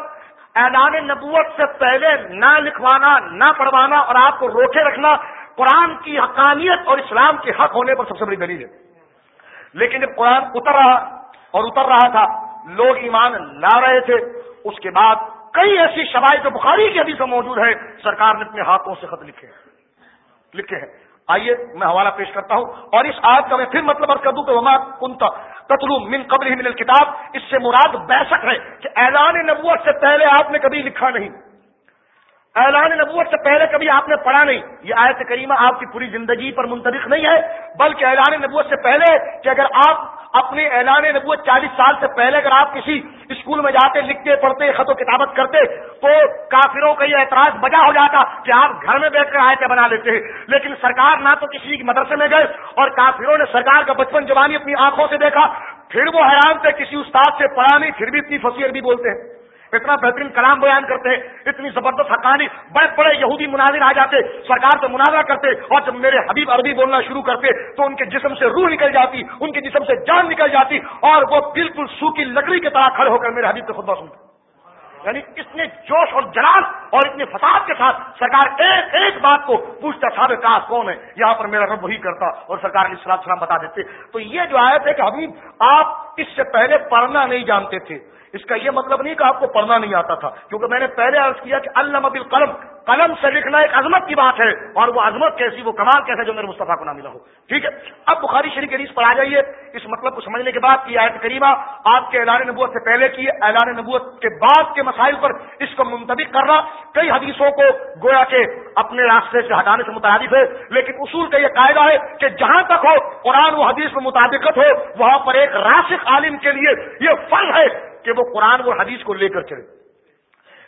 اعلان نبوت سے پہلے نہ لکھوانا، نہ پڑھوانا اور آپ کو روکے رکھنا قرآن کی حقانیت اور اسلام کے حق ہونے پر سب سے بڑی دلیل ہے۔ لیکن جب قرآن اتر رہا اور اتر رہا تھا، لوگ ایمان لا رہے تھے، اس کے بعد کئی ایسی شبائیں جو بخاری کی حدیث میں موجود ہے سرکار نے اپنے ہاتھوں سے خط لکھے لکھے ہیں۔ آئیے، میں حوالہ پیش کرتا ہوں۔ اور اس آج کا میں پھر مطلب کر دوں کہ وما کنتا تتلو من قبل من الکتاب اس سے مراد بیسک ہے کہ اعلان نبوت سے پہلے آپ نے کبھی لکھا نہیں۔ اعلان نبوت سے پہلے کبھی آپ نے پڑھا نہیں۔ یہ آیت کریمہ آپ کی پوری زندگی پر منتبک نہیں ہے، بلکہ اعلان نبوت سے پہلے کہ اگر آپ اپنے اعلان نبوت چالیس سال سے پہلے اگر آپ کسی اسکول میں جاتے، لکھتے، پڑھتے، خط و کتابت کرتے، تو کافروں کا یہ اعتراض بجا ہو جاتا کہ آپ گھر میں بیٹھ کر آیتیں بنا لیتے۔ ہیں لیکن سرکار نہ تو کسی مدرسے میں گئے اور کافروں نے سرکار کا بچپن جوانی اپنی آنکھوں سے دیکھا، پھر وہ حیران تھے، کسی استاد سے پڑھا نہیں، پھر بھی اتنی فصیح بھی بولتے ہیں۔ اتنا بہترین کلام بیان کرتے، اتنی زبردست حقانی، بڑے بڑے یہودی مناظر آ جاتے، سرکار سے مناظرہ کرتے، اور جب میرے حبیب عربی بولنا شروع کرتے، تو ان کے جسم سے روح نکل جاتی، ان کے جسم سے جان نکل جاتی، اور وہ بالکل سوکھی لکڑی کی طرح کھڑے ہو کر میرے حبیب کے خطبہ سنتے۔ یعنی اتنے جوش اور جلال اور اتنے فساد کے ساتھ سرکار ایک ایک بات کو پوچھتا، صاحب کاس کون ہے؟ یہاں پر میرا رب وہی کرتا اور سرکار علیہ السلام سلام بتا دیتے۔ تو یہ جو آیت ہے کہ حبیب، آپ اس سے پہلے پڑھنا نہیں جانتے تھے۔ اس کا یہ مطلب نہیں کہ آپ کو پڑھنا نہیں آتا تھا، کیونکہ میں نے پہلے عرض کیا کہ اللہ مبل قلم قلم سے لکھنا ایک عظمت کی بات ہے، اور وہ عظمت کیسی، وہ کمال کیسے جو میرے مصطفیٰ کو نہ ملا ہو۔ ٹھیک ہے؟ اب بخاری شریف حدیث پر آ جائیے۔ اس مطلب کو سمجھنے کے بعد کی آیت کریمہ آپ کے اعلان نبوت سے پہلے کی اعلان نبوت کے بعد کے مسائل پر اس کو منتخب کرنا۔ کئی حدیثوں کو گویا کے اپنے راستے سے ہٹانے سے متعارف ہے، لیکن اصول کا یہ قاعدہ ہے کہ جہاں تک ہو، قرآن و حدیث میں مطابقت ہو، وہاں پر ایک راسخ عالم کے لیے یہ فرض ہے کہ وہ قرآن و حدیث کو لے کر چلے۔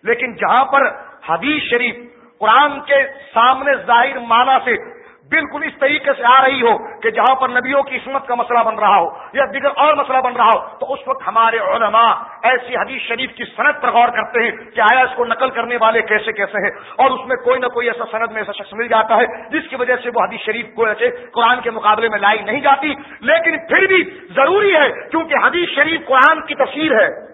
لیکن جہاں پر حدیث شریف قرآن کے سامنے ظاہر معنی سے بالکل اس طریقے سے آ رہی ہو کہ جہاں پر نبیوں کی عصمت کا مسئلہ بن رہا ہو یا دیگر اور مسئلہ بن رہا ہو، تو اس وقت ہمارے علماء ایسی حدیث شریف کی صنعت پر غور کرتے ہیں کہ آیا اس کو نقل کرنے والے کیسے کیسے ہیں اور اس میں کوئی نہ کوئی ایسا سند میں ایسا شخص مل جاتا ہے جس کی وجہ سے وہ حدیث شریف کو ایسے قرآن کے مقابلے میں لائی نہیں جاتی۔ لیکن پھر بھی ضروری ہے کیونکہ حدیث شریف قرآن کی تصویر ہے۔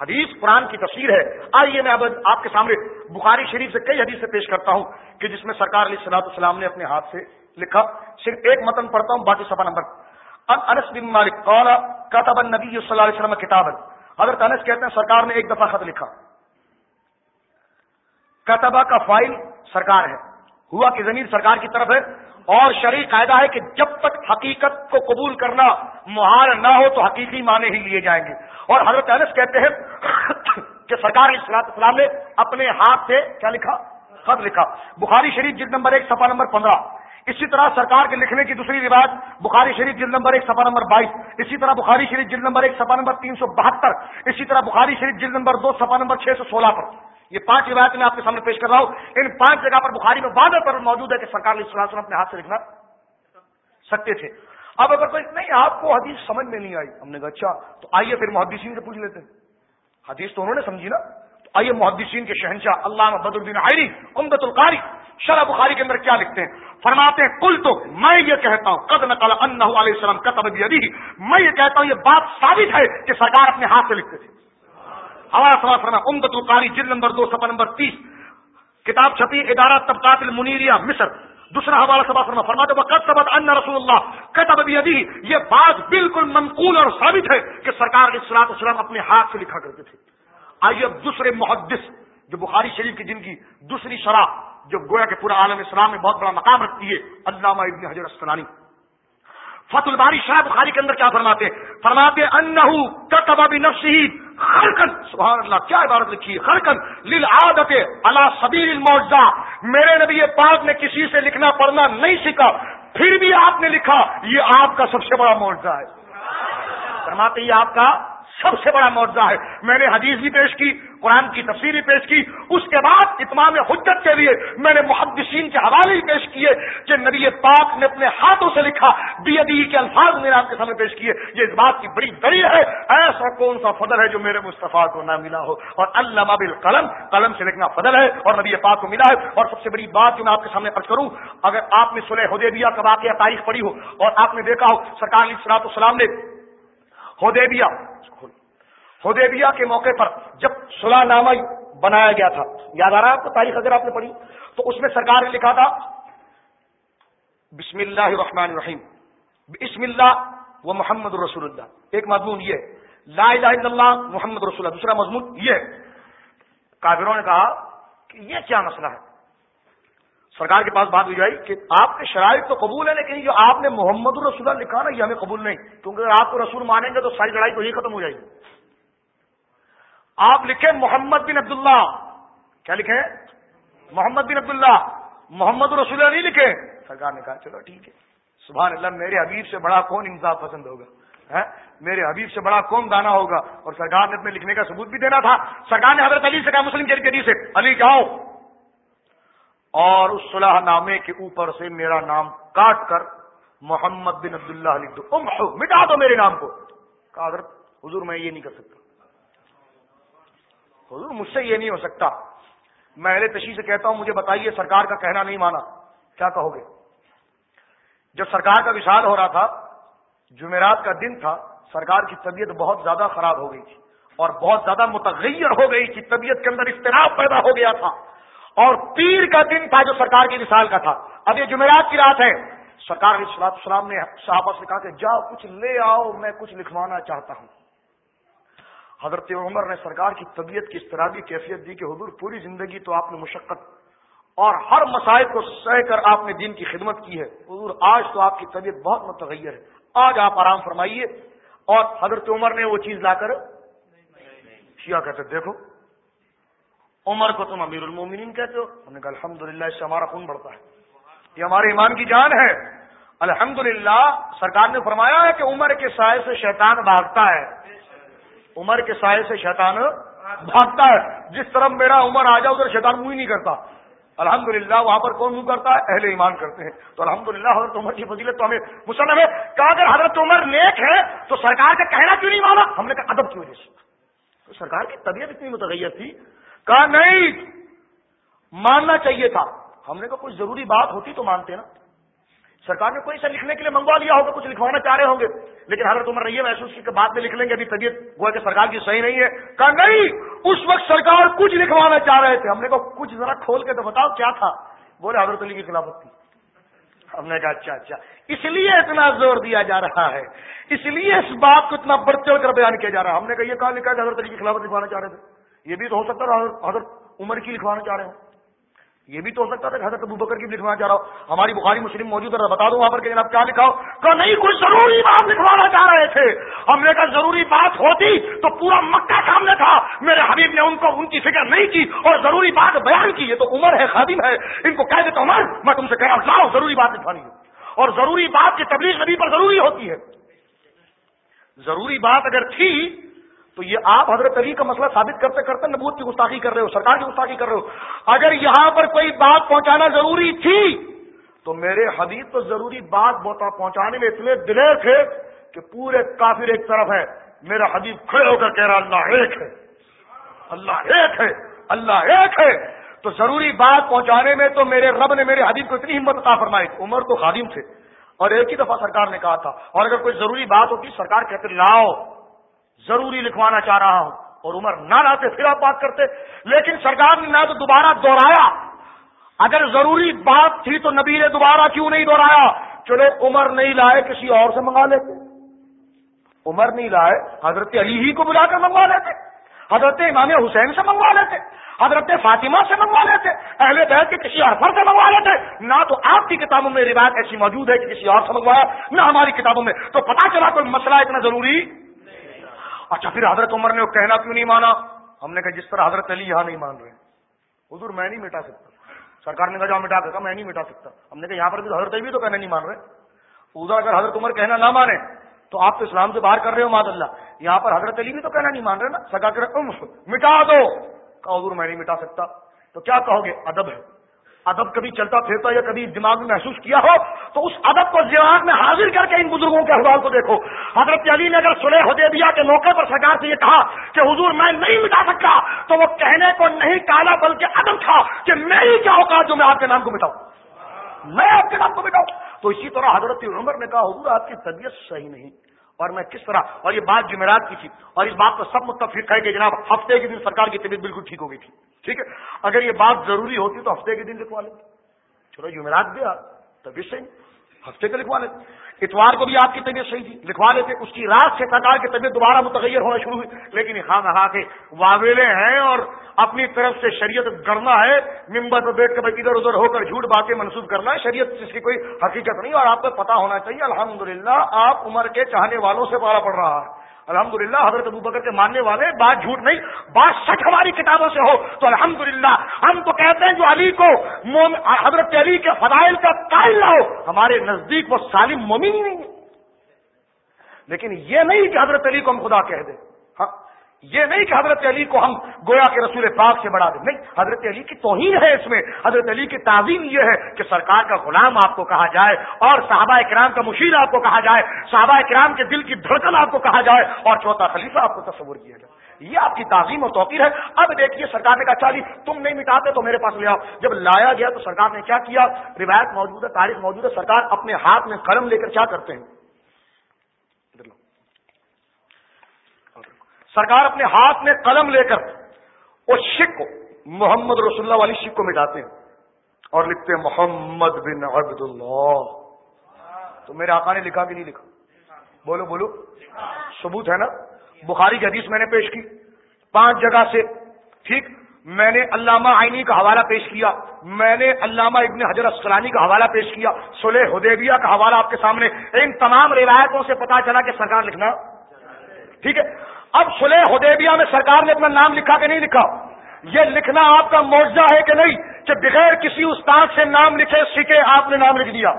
حدیث قرآن کی تفسیر ہے۔ آئیے میں اب آپ کے سامنے بخاری شریف سے کئی حدیث سے پیش کرتا ہوں کہ جس میں سرکار علیہ صلاح السلام نے اپنے ہاتھ سے لکھا۔ صرف ایک متن پڑھتا ہوں، باقی سفا نمبر۔ انس بن مالک قال کتب النبی صلی اللہ علیہ وسلم کتاب حضرت انس کہتے ہیں، سرکار نے ایک دفعہ خط لکھا۔ کتبہ کا فائل سرکار ہے۔ ہوا کہ زمین سرکار کی طرف ہے۔ اور شرعی قاعدہ ہے کہ جب تک حقیقت کو قبول کرنا، محال نہ ہو تو حقیقی معنی ہی لیے جائیں گے۔ اور حضرت انس کہتے ہیں کہ سرکار اسلام نے اپنے ہاتھ سے کیا لکھا؟ خط لکھا۔ بخاری شریف جلد نمبر ایک سفا نمبر پندرہ۔ اسی طرح سرکار کے لکھنے کی دوسری رواج، بخاری شریف جلد نمبر ایک سفا نمبر بائیس۔ اسی طرح بخاری شریف جلد نمبر ایک سفا نمبر تین سو بہتر۔ اسی طرح بخاری شریف جلد نمبر دو سفا نمبر چھ سو سولہ پر۔ یہ پانچ روایت میں آپ کے سامنے پیش کر رہا ہوں۔ ان پانچ جگہ پر بخاری میں وعدے پر موجود ہے کہ سرکار علیہ السلام اپنے ہاتھ سے لکھنا سکتے تھے۔ اب اگر کوئی نہیں، آپ کو حدیث سمجھ میں نہیں آئی۔ ہم نے کہا اچھا تو آئیے پھر محدثین سے پوچھ لیتے حدیث تو انہوں نے سمجھی نا۔ تو آئیے محدثین کے شہنشاہ اللہ بدر الدین آئری امدت القاری، شرح بخاری کے اندر کیا لکھتے ہیں؟ فرماتے ہیں کل تو، میں یہ کہتا ہوں، قد نقل ان علیہ السلام کا تب میں یہ کہتا ہوں، یہ بات ثابت ہے کہ سرکار اپنے ہاتھ سے لکھتے تھے۔ ہمارا سوال فرما امدت القاری، جلد نمبر دو سفر نمبر تیس۔ کتاب چھپی ادارہ طبقات المنیریا، مصر۔ دوسرا حوالہ سبا فرما فرماتے وقت سبت ان رسول اللہ کتب بیدی یہ بات بالکل منقول اور ثابت ہے کہ سرکار کے سلاط اسلام اپنے ہاتھ سے لکھا کرتے تھے۔ آئیے اب دوسرے محدث، جو بخاری شریف کی جن کی دوسری شرح، جو گویا کے پورا عالم اسلام میں بہت بڑا مقام رکھتی ہے، علامہ ابن حجر اسکلانی فت الباری شاہ بخاری کے اندر کیا فرماتے فرماتے انہو کتب بنفسہ خرکن سبحان اللہ، کیا عبارت لکھی ہے؟ خرکن للعادت علی سبیل المعجزہ میرے نبی پاک نے کسی سے لکھنا، پڑھنا نہیں سیکھا، پھر بھی آپ نے لکھا، یہ آپ کا سب سے بڑا معاوضہ ہے۔ فرماتے یہ آپ کا سب سے بڑا معاوضہ ہے۔ میں نے حدیث بھی پیش کی قرآن کی تفسیر پیش کی، اس کے بعد اتمام حجت کے لیے میں نے محدثین کے حوالے بھی پیش کیے کہ نبی پاک نے اپنے ہاتھوں سے لکھا بی ادی کے الفاظ میں نے آپ کے سامنے پیش کیے۔ یہ اس بات کی بڑی دلیل ہے، ایسا کون سا فضل ہے جو میرے مصطفیٰ کو نہ ملا ہو۔ اور اللہ بال قلم قلم سے لکھنا فضل ہے اور نبی پاک کو ملا ہے۔ اور سب سے بڑی بات جو میں آپ کے سامنے ارج کروں، اگر آپ نے سلح حدیبیہ کا واقعہ تاریخ پڑھی ہو اور آپ نے دیکھا ہو، سرکار علیہ السلاط السلام نے حدیبیہ حدیبیہ کے موقع پر جب صلاح نامہ بنایا گیا تھا، یاد آ رہا ہے آپ کو؟ تاریخ اگر آپ نے پڑھی، تو اس میں سرکار نے لکھا تھا، بسم اللہ الرحمن الرحیم، بسم اللہ و محمد رسول اللہ۔ ایک مضمون یہ، لا الہ الا اللہ محمد رسول اللہ۔ دوسرا مضمون یہ کابروں نے کہا کہ یہ کیا مسئلہ ہے؟ سرکار کے پاس بات ہو جائے کہ آپ کے شرائط تو قبول ہے لیکن جو آپ نے محمد الرسول اللہ لکھا نا، یہ ہمیں قبول نہیں۔ کیونکہ اگر آپ کو رسول مانیں گے تو ساری لڑائی تو یہ ختم ہو جائے گی۔ آپ لکھیں محمد بن عبداللہ۔ کیا لکھیں؟ محمد بن عبداللہ۔ محمد رسول نہیں لکھے؟ سرکار نے کہا، چلو ٹھیک ہے۔ سبحان اللہ، میرے حبیب سے بڑا کون انصاف پسند ہوگا؟ میرے حبیب سے بڑا کون دانا ہوگا؟ اور سرکار نے اپنے لکھنے کا ثبوت بھی دینا تھا۔ سرکار نے حضرت علی سے کہا، مسلم کے سے، علی، جاؤ۔ اور اس صلاح نامے کے اوپر سے میرا نام کاٹ کر محمد بن عبداللہ لکھ دو۔ مٹا دو میرے نام کو۔ کہا، حضرت، حضور، میں یہ نہیں کر سکتا۔ حضور، مجھ سے یہ نہیں ہو سکتا۔ میں اہل تشیح سے کہتا ہوں، مجھے بتائیے، سرکار کا کہنا نہیں مانا۔ کیا کہو گے؟ جب سرکار کا وشال ہو رہا تھا، جمعرات کا دن تھا، سرکار کی طبیعت بہت زیادہ خراب ہو گئی تھی اور بہت زیادہ متغیر ہو گئی تھی۔ طبیعت کے اندر اختلاف پیدا ہو گیا تھا۔ اور پیر کا دن تھا جو سرکار کی مثال کا تھا۔ اب یہ جمعرات کی رات ہے۔ سرکار علیہ السلام نے صحابہ سے کہا کہ جاؤ، کچھ لے آؤ، میں کچھ لکھوانا چاہتا ہوں۔ حضرت عمر نے سرکار کی طبیعت کی اس طرح کی کیفیت دی کہ حضور پوری زندگی تو آپ نے مشقت اور ہر مسائل کو سہ کر آپ نے دین کی خدمت کی ہے۔ حضور آج تو آپ کی طبیعت بہت متغیر ہے۔ آج آپ آرام فرمائیے۔ اور حضرت عمر نے وہ چیز لا کر شیعہ کہتے دیکھو۔ عمر کو تم امیر المومنین کہتے ہو۔ ہم نے کہا الحمد للہ اس سے ہمارا خون بڑھتا ہے۔ یہ ہمارے ایمان کی جان ہے۔ الحمد سرکار نے فرمایا ہے کہ عمر کے سائے سے شیطان بھاگتا ہے۔ عمر کے سائے سے شیطان بھاگتا ہے۔ جس طرح میرا عمر آ جائے ادھر شیطان منہ ہی نہیں کرتا۔ الحمد للہ وہاں پر کون منہ کرتا ہے؟ اہل ایمان کرتے ہیں۔ تو الحمد للہ حضرت عمر کی فضیلت تو ہمیں مسلم ہے۔ کہ اگر حضرت عمر نیک ہے تو سرکار کا کہنا کیوں نہیں مانا ہم نے کہا ادب کی وجہ سے۔ تو سرکار کی طبیعت اتنی متغیر تھی۔ کہا نہیں، ماننا چاہیے تھا۔ ہم نے کہا کوئی ضروری بات ہوتی تو مانتے نا۔ سرکار نے کوئی سا لکھنے کے لیے منگوا لیا ہوگا، کچھ لکھوانا چاہ رہے ہوں گے۔ لیکن حضرت عمر رہی ہے محسوس کی بعد میں لکھ لیں گے، ابھی طبیعت ہوا کہ سرکار کی صحیح نہیں ہے۔ کہا، نہیں، اس وقت سرکار کچھ لکھوانا چاہ رہے تھے۔ ہم نے کہا، کچھ ذرا کھول کے تو بتاؤ کیا تھا؟ بولے، حضرت علی کی خلافت تھی۔ ہم نے کہا اچھا اچھا۔ اس لیے اتنا زور دیا جا رہا ہے۔ اس لیے اس بات کو اتنا بڑھ چڑھ کر بیان کیا جا رہا ہے۔ ہم نے کہا، یہ کہا، لکھا کہ حضرت علی کی خلافت لکھوانا چاہ رہے تھے۔ یہ بھی تو ہو سکتا ہے، حضرت عمر کی لکھوانا چاہ رہے ہوں۔ یہ بھی تو ہو سکتا تھا کہ حضرت ابو بکر کی لکھوانا چاہ رہا ہوں ہماری بخاری مسلم موجود ہے بتا دوں وہاں پر کہ جناب کیا لکھا ہو۔ کہ نہیں، کوئی ضروری بات لکھوانا چاہ رہے تھے۔ ہم نے کہا، ضروری بات ہوتی تو پورا مکہ سامنے تھا۔ میرے حبیب نے ان کو ان کی فکر نہیں کی اور ضروری بات بیان کی۔ یہ تو عمر ہے، خادم ہے۔ ان کو کہہ دیتا عمر میں تم سے کہہ رہا ہوں، لاؤ، ضروری بات لکھوانی ہے۔ اور ضروری بات کی تبلیغ نبی پر ضروری ہوتی ہے۔ ضروری بات اگر تھی تو یہ آپ حضرت علی کا مسئلہ ثابت کرتے کرتے نبوت کی گستاخی کر رہے ہو، سرکار کی گستاخی کر رہے ہو۔ اگر یہاں پر کوئی بات پہنچانا ضروری تھی، تو میرے حبیب تو ضروری بات پہنچانے میں اتنے دلیر تھے کہ پورے کافر ایک طرف ہے میرا حبیب کھڑے ہو کر کہہ رہا اللہ ایک ہے۔ اللہ ایک ہے، اللہ ایک ہے۔ تو ضروری بات پہنچانے میں تو میرے رب نے میرے حبیب کو اتنی ہمت عطا فرمائی۔ عمر تو خادم تھے اور ایک ہی دفعہ سرکار نے کہا تھا۔ اور اگر کوئی ضروری بات ہوتی، سرکار کہتے، لاؤ۔ ضروری لکھوانا چاہ رہا ہوں۔ اور عمر نہ لاتے پھر آپ بات کرتے، لیکن سرکار نے نہ تو دوبارہ دوہرایا اگر ضروری بات تھی تو نبی نے دوبارہ کیوں نہیں دوہرایا چلو عمر نہیں لائے کسی اور سے منگا لیتے۔ عمر نہیں لائے، حضرت علی ہی کو بلا کر منگوا لیتے۔ حضرت امام حسین سے منگوا لیتے۔ حضرت فاطمہ سے منگوا لیتے۔ اہل بیت کے کسی ارفر سے منگوا لیتے۔ نہ تو آپ کی کتابوں میں روایت ایسی موجود ہے کہ کسی اور سے منگوایا، نہ ہماری کتابوں میں۔ تو پتا چلا کوئی مسئلہ اتنا ضروری اچھا پھر حضرت عمر نے وہ کہنا کیوں نہیں مانا؟ ہم نے کہا، جس طرح حضرت علی یہاں نہیں مان رہے حضور، میں نہیں مٹا سکتا۔ سرکار نے کہا جاؤ مٹا کر میں نہیں مٹا سکتا۔ ہم نے کہا، یہاں پر بھی حضرت علی تو کہنا نہیں مان رہے۔ ادھر اگر حضرت عمر کہنا نہ مانے، تو آپ تو اسلام سے باہر کر رہے ہو، ماد اللہ۔ یہاں پر حضرت علی بھی تو کہنا نہیں مان رہے نا۔ سرکار کر مٹا دو! کہا، حضور، میں نہیں مٹا سکتا۔ تو کیا کہو گے؟ ادب ہے۔ ادب کبھی چلتا پھرتا یا کبھی دماغ میں محسوس کیا ہو، تو اس ادب کو دماغ میں حاضر کر کے ان بزرگوں کے احوال کو دیکھو۔ حضرت علی نے اگر سلح حدیبیہ کے موقع پر سرکار سے یہ کہا کہ حضور میں نہیں مٹا سکتا، تو وہ کہنے کو نہیں کالا بلکہ ادب تھا کہ میں ہی کیا اوقات جو میں آپ کے نام کو مٹاؤں۔ میں آپ کے نام کو مٹاؤں۔ تو اسی طرح حضرت عمر نے کہا، حضور آپ کی طبیعت صحیح نہیں۔ اور میں کس طرح اور یہ بات جمعرات کی تھی۔ اور اس بات پر سب متفق ہے کہ جناب، ہفتے کے دن سرکار کی طبیعت بالکل ٹھیک ہو گئی تھی۔ ٹھیک ہے؟ اگر یہ بات ضروری ہوتی تو ہفتے کے دن لکھوا لیتے۔ چلو جمعرات دیا تبھی صحیح۔ ہفتے کا لکھوا لیتے۔ اتوار کو بھی آپ کی طبیعت صحیح تھی، لکھوا لیتے، اس کی رات سے سرکار کی طبیعت دوبارہ متغیر ہونا شروع ہوئی۔ لیکن خان کہا کے واویلے ہیں اور اپنی طرف سے شریعت گڑنا ہے ممبر پر بیٹھ کر ادھر ادھر ہو کر جھوٹ باتیں منسوخ کرنا ہے، شریعت اس کی کوئی حقیقت نہیں اور آپ کو پتا ہونا چاہیے، الحمدللہ آپ عمر کے چاہنے والوں سے پارا پڑ رہا ہے۔ الحمدللہ، حضرت ابو بکر کے ماننے والے، بات جھوٹ نہیں، بات سچ ہماری کتابوں سے ہو، تو الحمدللہ، ہم تو کہتے ہیں جو علی کو حضرت علی کے فضائل کا قائل نہ ہو، ہمارے نزدیک وہ سالم مومن ہی نہیں ہے۔ لیکن یہ نہیں کہ حضرت علی کو ہم خدا کہہ دیں۔ یہ نہیں کہ حضرت علی کو ہم گویا کے رسول پاک سے بڑھا دیں۔ نہیں، حضرت علی کی توہین ہے اس میں۔ حضرت علی کی تعظیم یہ ہے کہ سرکار کا غلام آپ کو کہا جائے اور صحابہ کرام کا مشیر آپ کو کہا جائے، صحابہ کرام کے دل کی دھڑکن آپ کو کہا جائے اور چوتھا خلیفہ آپ کو تصور کیا جائے۔ یہ آپ کی تعظیم اور توقیر ہے۔ اب دیکھیے سرکار نے کہا، چالی، تم نہیں مٹاتے تو میرے پاس لے آؤ۔ جب لایا گیا تو سرکار نے کیا کیا؟ روایت موجود ہے، تاریخ موجود ہے، سرکار اپنے ہاتھ میں قلم لے کر کیا کرتے ہیں؟ سرکار اپنے ہاتھ میں قلم لے کر اس شک کو محمد رسول اللہ والی شک کو مٹاتے ہیں اور لکھتے ہیں محمد بن عبد اللہ تو میرے آقا نے لکھا کہ نہیں لکھا؟ بولو بولو۔ ثبوت ہے نا؟ بخاری کی حدیث میں نے پیش کی۔ پانچ جگہ سے۔ ٹھیک؟ میں نے علامہ آئینی کا حوالہ پیش کیا۔ میں نے علامہ ابن حضرت اسکلانی کا حوالہ پیش کیا۔ سلح حدیبیہ کا حوالہ آپ کے سامنے۔ ان تمام روایتوں سے پتا چلا کہ سرکار لکھنا۔ ٹھیک ہے؟ اب سلح حدیبیہ میں سرکار نے اپنا نام لکھا کہ نہیں لکھا؟ یہ لکھنا آپ کا معاوضہ ہے کہ نہیں؟ کہ بغیر کسی استاد سے نام لکھے سیکھے آپ نے نام لکھ دیا۔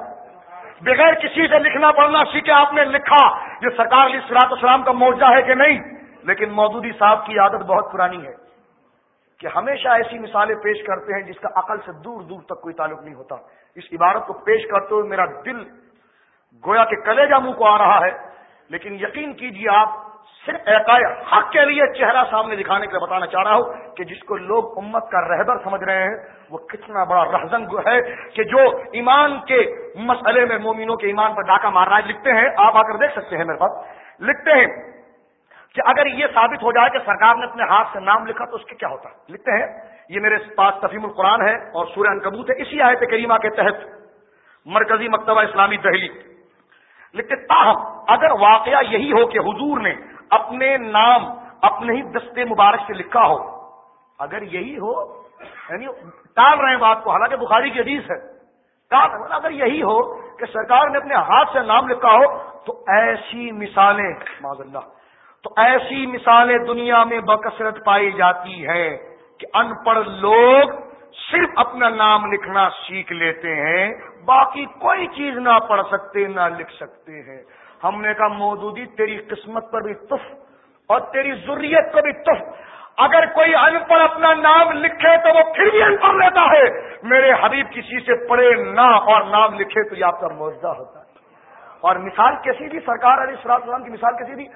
بغیر کسی سے لکھنا پڑھنا سیکھے آپ نے لکھا۔ یہ سرکار علی سلاط اسلام کا معاوضہ ہے کہ نہیں؟ لیکن مودودی صاحب کی عادت بہت پرانی ہے کہ ہمیشہ ایسی مثالیں پیش کرتے ہیں جس کا عقل سے دور دور تک کوئی تعلق نہیں ہوتا۔ اس عبارت کو پیش کرتے ہوئے میرا دل گویا کے کلیجہ منہ کو آ رہا ہے۔ لیکن یقین کیجیے آپ حق کے لیے چہرہ سامنے دکھانے کے لیے بتانا چاہ رہا ہوں کہ جس کو لوگ امت کا رہبر سمجھ رہے ہیں، وہ کتنا بڑا رہزنگ ہے کہ جو ایمان کے مسئلے میں مومنوں کے ایمان پر ڈاکہ مار رہا ہے۔ لکھتے ہیں، آپ آ کر دیکھ سکتے ہیں میرے پاس لکھتے ہیں کہ اگر یہ ثابت ہو جائے کہ سرکار نے اپنے ہاتھ سے نام لکھا تو اس کے کیا ہوتا ہے؟ لکھتے ہیں، یہ میرے پاس تفیم القرآن ہے اور سورہ انکبوت ہے، اسی آیت کریمہ کے تحت۔ مرکزی مکتبہ اسلامی دہلی۔ لکھتے تاہم، اگر واقعہ یہی ہو کہ حضور نے اپنے نام، اپنے ہی دستے مبارک سے لکھا ہو۔ اگر یہی ہو یعنی ٹال رہے ہیں بات کو، حالانکہ بخاری کی حدیث ہے۔ اگر یہی ہو کہ سرکار نے اپنے ہاتھ سے نام لکھا ہو، تو ایسی مثالیں معذ اللہ تو ایسی مثالیں دنیا میں بکثرت پائی جاتی ہے کہ ان پڑھ لوگ صرف اپنا نام لکھنا سیکھ لیتے ہیں، باقی کوئی چیز نہ پڑھ سکتے، نہ لکھ سکتے ہیں۔ ہم نے کہا مودودی، تیری قسمت پر بھی تف اور تیری ضروریت پر بھی تف۔ اگر کوئی ان پڑھ اپنا نام لکھے تو وہ پھر بھی ان پڑھ لیتا ہے۔ میرے حبیب کسی سے پڑھے نہ اور نام لکھے تو یہ آپ کا موضوع ہوتا ہے۔ اور مثال کیسی تھی؟ سرکار علیہ السلام کی مثال کیسی تھی؟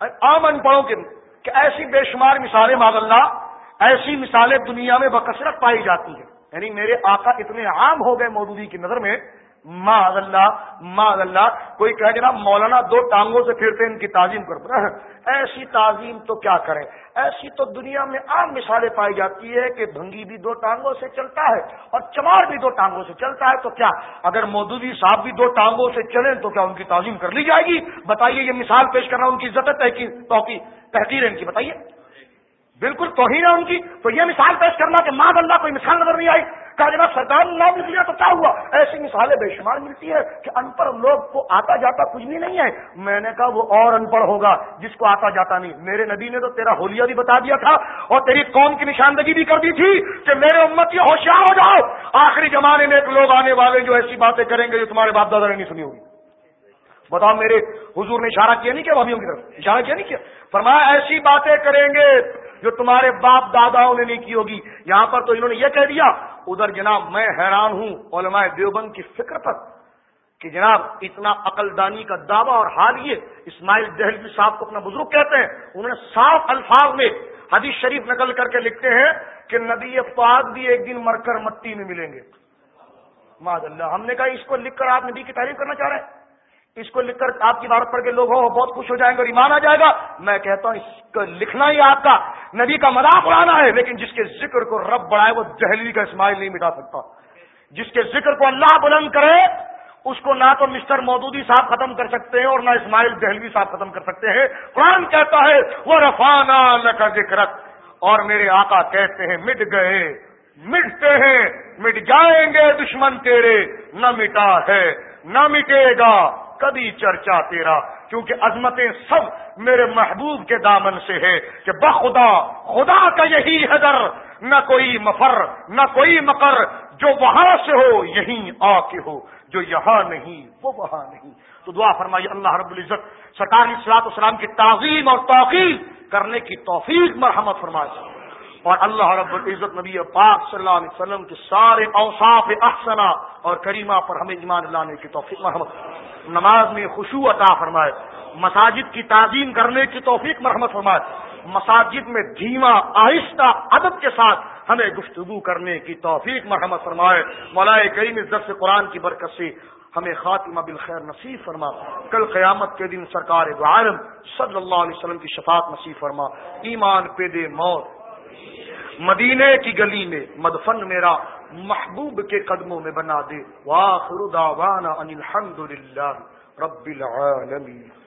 عام ان پڑھوں کے کہ ایسی بے شمار مثالیں ماض اللہ، ایسی مثالیں دنیا میں بکثرت پائی جاتی ہیں۔ یعنی میرے آقا اتنے عام ہو گئے مودودی کی نظر میں ماض اللہ ماض اللہ، کوئی کہہ جناب مولانا دو ٹانگوں سے پھرتے ان کی تعظیم کرتا ایسی تعظیم تو کیا کریں؟ ایسی تو دنیا میں عام مثالیں پائی جاتی ہے کہ بھنگی بھی دو ٹانگوں سے چلتا ہے اور چمار بھی دو ٹانگوں سے چلتا ہے، تو کیا؟ اگر مودودی صاحب بھی دو ٹانگوں سے چلیں تو کیا ان کی تعظیم کر لی جائے گی؟ بتائیے، یہ مثال پیش کرنا ان کی عزت تحقیر ان کی، بتائیے۔ بالکل توہین ہے ان کی۔ تو یہ مثال پیش کرنا کہ ماں اللہ، کوئی مثال نظر نہیں آئی۔ کہا جناب سرکار نام لکھ لیا تو کیا ہوا؟ ایسی مثالیں بے شمار ملتی ہے کہ ان پڑھ لوگ کو آتا جاتا کچھ بھی نہیں ہے۔ میں نے کہا وہ اور ان پڑھ ہوگا، جس کو آتا جاتا نہیں۔ میرے نبی نے تو تیرا ہولیا بھی بتا دیا تھا اور تیری قوم کی نشاندگی بھی کر دی تھی کہ میرے امت یہ ہوشیار ہو جاؤ۔ آخری زمانے میں ایک لوگ آنے والے جو ایسی باتیں کریں گے جو تمہارے باپ دادا نے نہیں سنی ہوگی۔ بتاؤ میرے حضور نے اشارہ کیا نہیں کیا بھابھیوں کی طرف؟ اشارہ کیا نہیں کیا؟ فرمایا ایسی باتیں کریں گے جو تمہارے باپ داداؤں نے نہیں کی ہوگی۔ یہاں پر تو انہوں نے یہ کہہ دیا، ادھر جناب میں حیران ہوں علماء دیوبند کی فکر پر کہ جناب اتنا عقل دانی کا دعویٰ اور حال یہ، اسماعیل دہلوی صاحب کو اپنا بزرگ کہتے ہیں۔ انہوں نے صاف الفاظ میں حدیث شریف نقل کر کے لکھتے ہیں کہ نبی پاک بھی ایک دن مر کر مٹی میں ملیں گے۔ معذ اللہ ہم نے کہا اس کو لکھ کر آپ نبی کی تعریف کرنا چاہ رہے ہیں۔ اس کو لکھ کر آپ کی بات پڑھ کے لوگ ہو، بہت خوش ہو جائیں گے اور ایمان آ جائے گا۔ میں کہتا ہوں اس کو لکھنا ہی آپ کا نبی کا مذاق اڑانا ہے، لیکن جس کے ذکر کو رب بڑھائے، وہ دہلی کا اسماعیل نہیں مٹا سکتا۔ جس کے ذکر کو اللہ بلند کرے، اس کو نہ تو مسٹر مودودی صاحب ختم کر سکتے ہیں اور نہ اسماعیل دہلوی صاحب ختم کر سکتے ہیں۔ قرآن کہتا ہے وہ رفانہ کا ذکر اور میرے آقا کہتے ہیں، مٹ گئے، مٹتے ہیں، مٹ جائیں گے دشمن تیرے، نہ مٹا ہے، نہ مٹے گا۔ کبھی چرچا تیرا، کیونکہ عظمتیں سب میرے محبوب کے دامن سے ہے کہ بخدا، خدا کا یہی حضر، نہ کوئی مفر، نہ کوئی مکر جو وہاں سے ہو، یہیں آ کے ہو، جو یہاں نہیں، وہ وہاں نہیں۔ تو دعا فرمائی اللہ رب العزت، سرکار اصلاط اسلام کی تعظیم اور توقیر کرنے کی توفیق مرحمت فرمائے۔ اور اللہ رب العزت نبی پاک صلی اللہ علیہ وسلم کے سارے اوصاف احسنا اور کریمہ پر ہمیں ایمان لانے کی توفیق مرحمت نماز میں خوشو عطا فرمائے۔ مساجد کی تعظیم کرنے کی توفیق مرحمت فرمائے۔ مساجد میں دھیما، آہستہ ادب کے ساتھ ہمیں گفتگو کرنے کی توفیق مرحمت فرمائے۔ مولائے کریم عزت سے قرآن کی برکت سے ہمیں خاتمہ بالخیر نصیب فرما۔ کل قیامت کے دن سرکار عالم صلی اللہ علیہ وسلم کی شفاعت نصیب فرما۔ ایمان پیدے موت۔ مدینے کی گلی میں، مدفن میرا محبوب کے قدموں میں بنا دے۔ واخر دعوانا ان الحمد للہ رب العالمین۔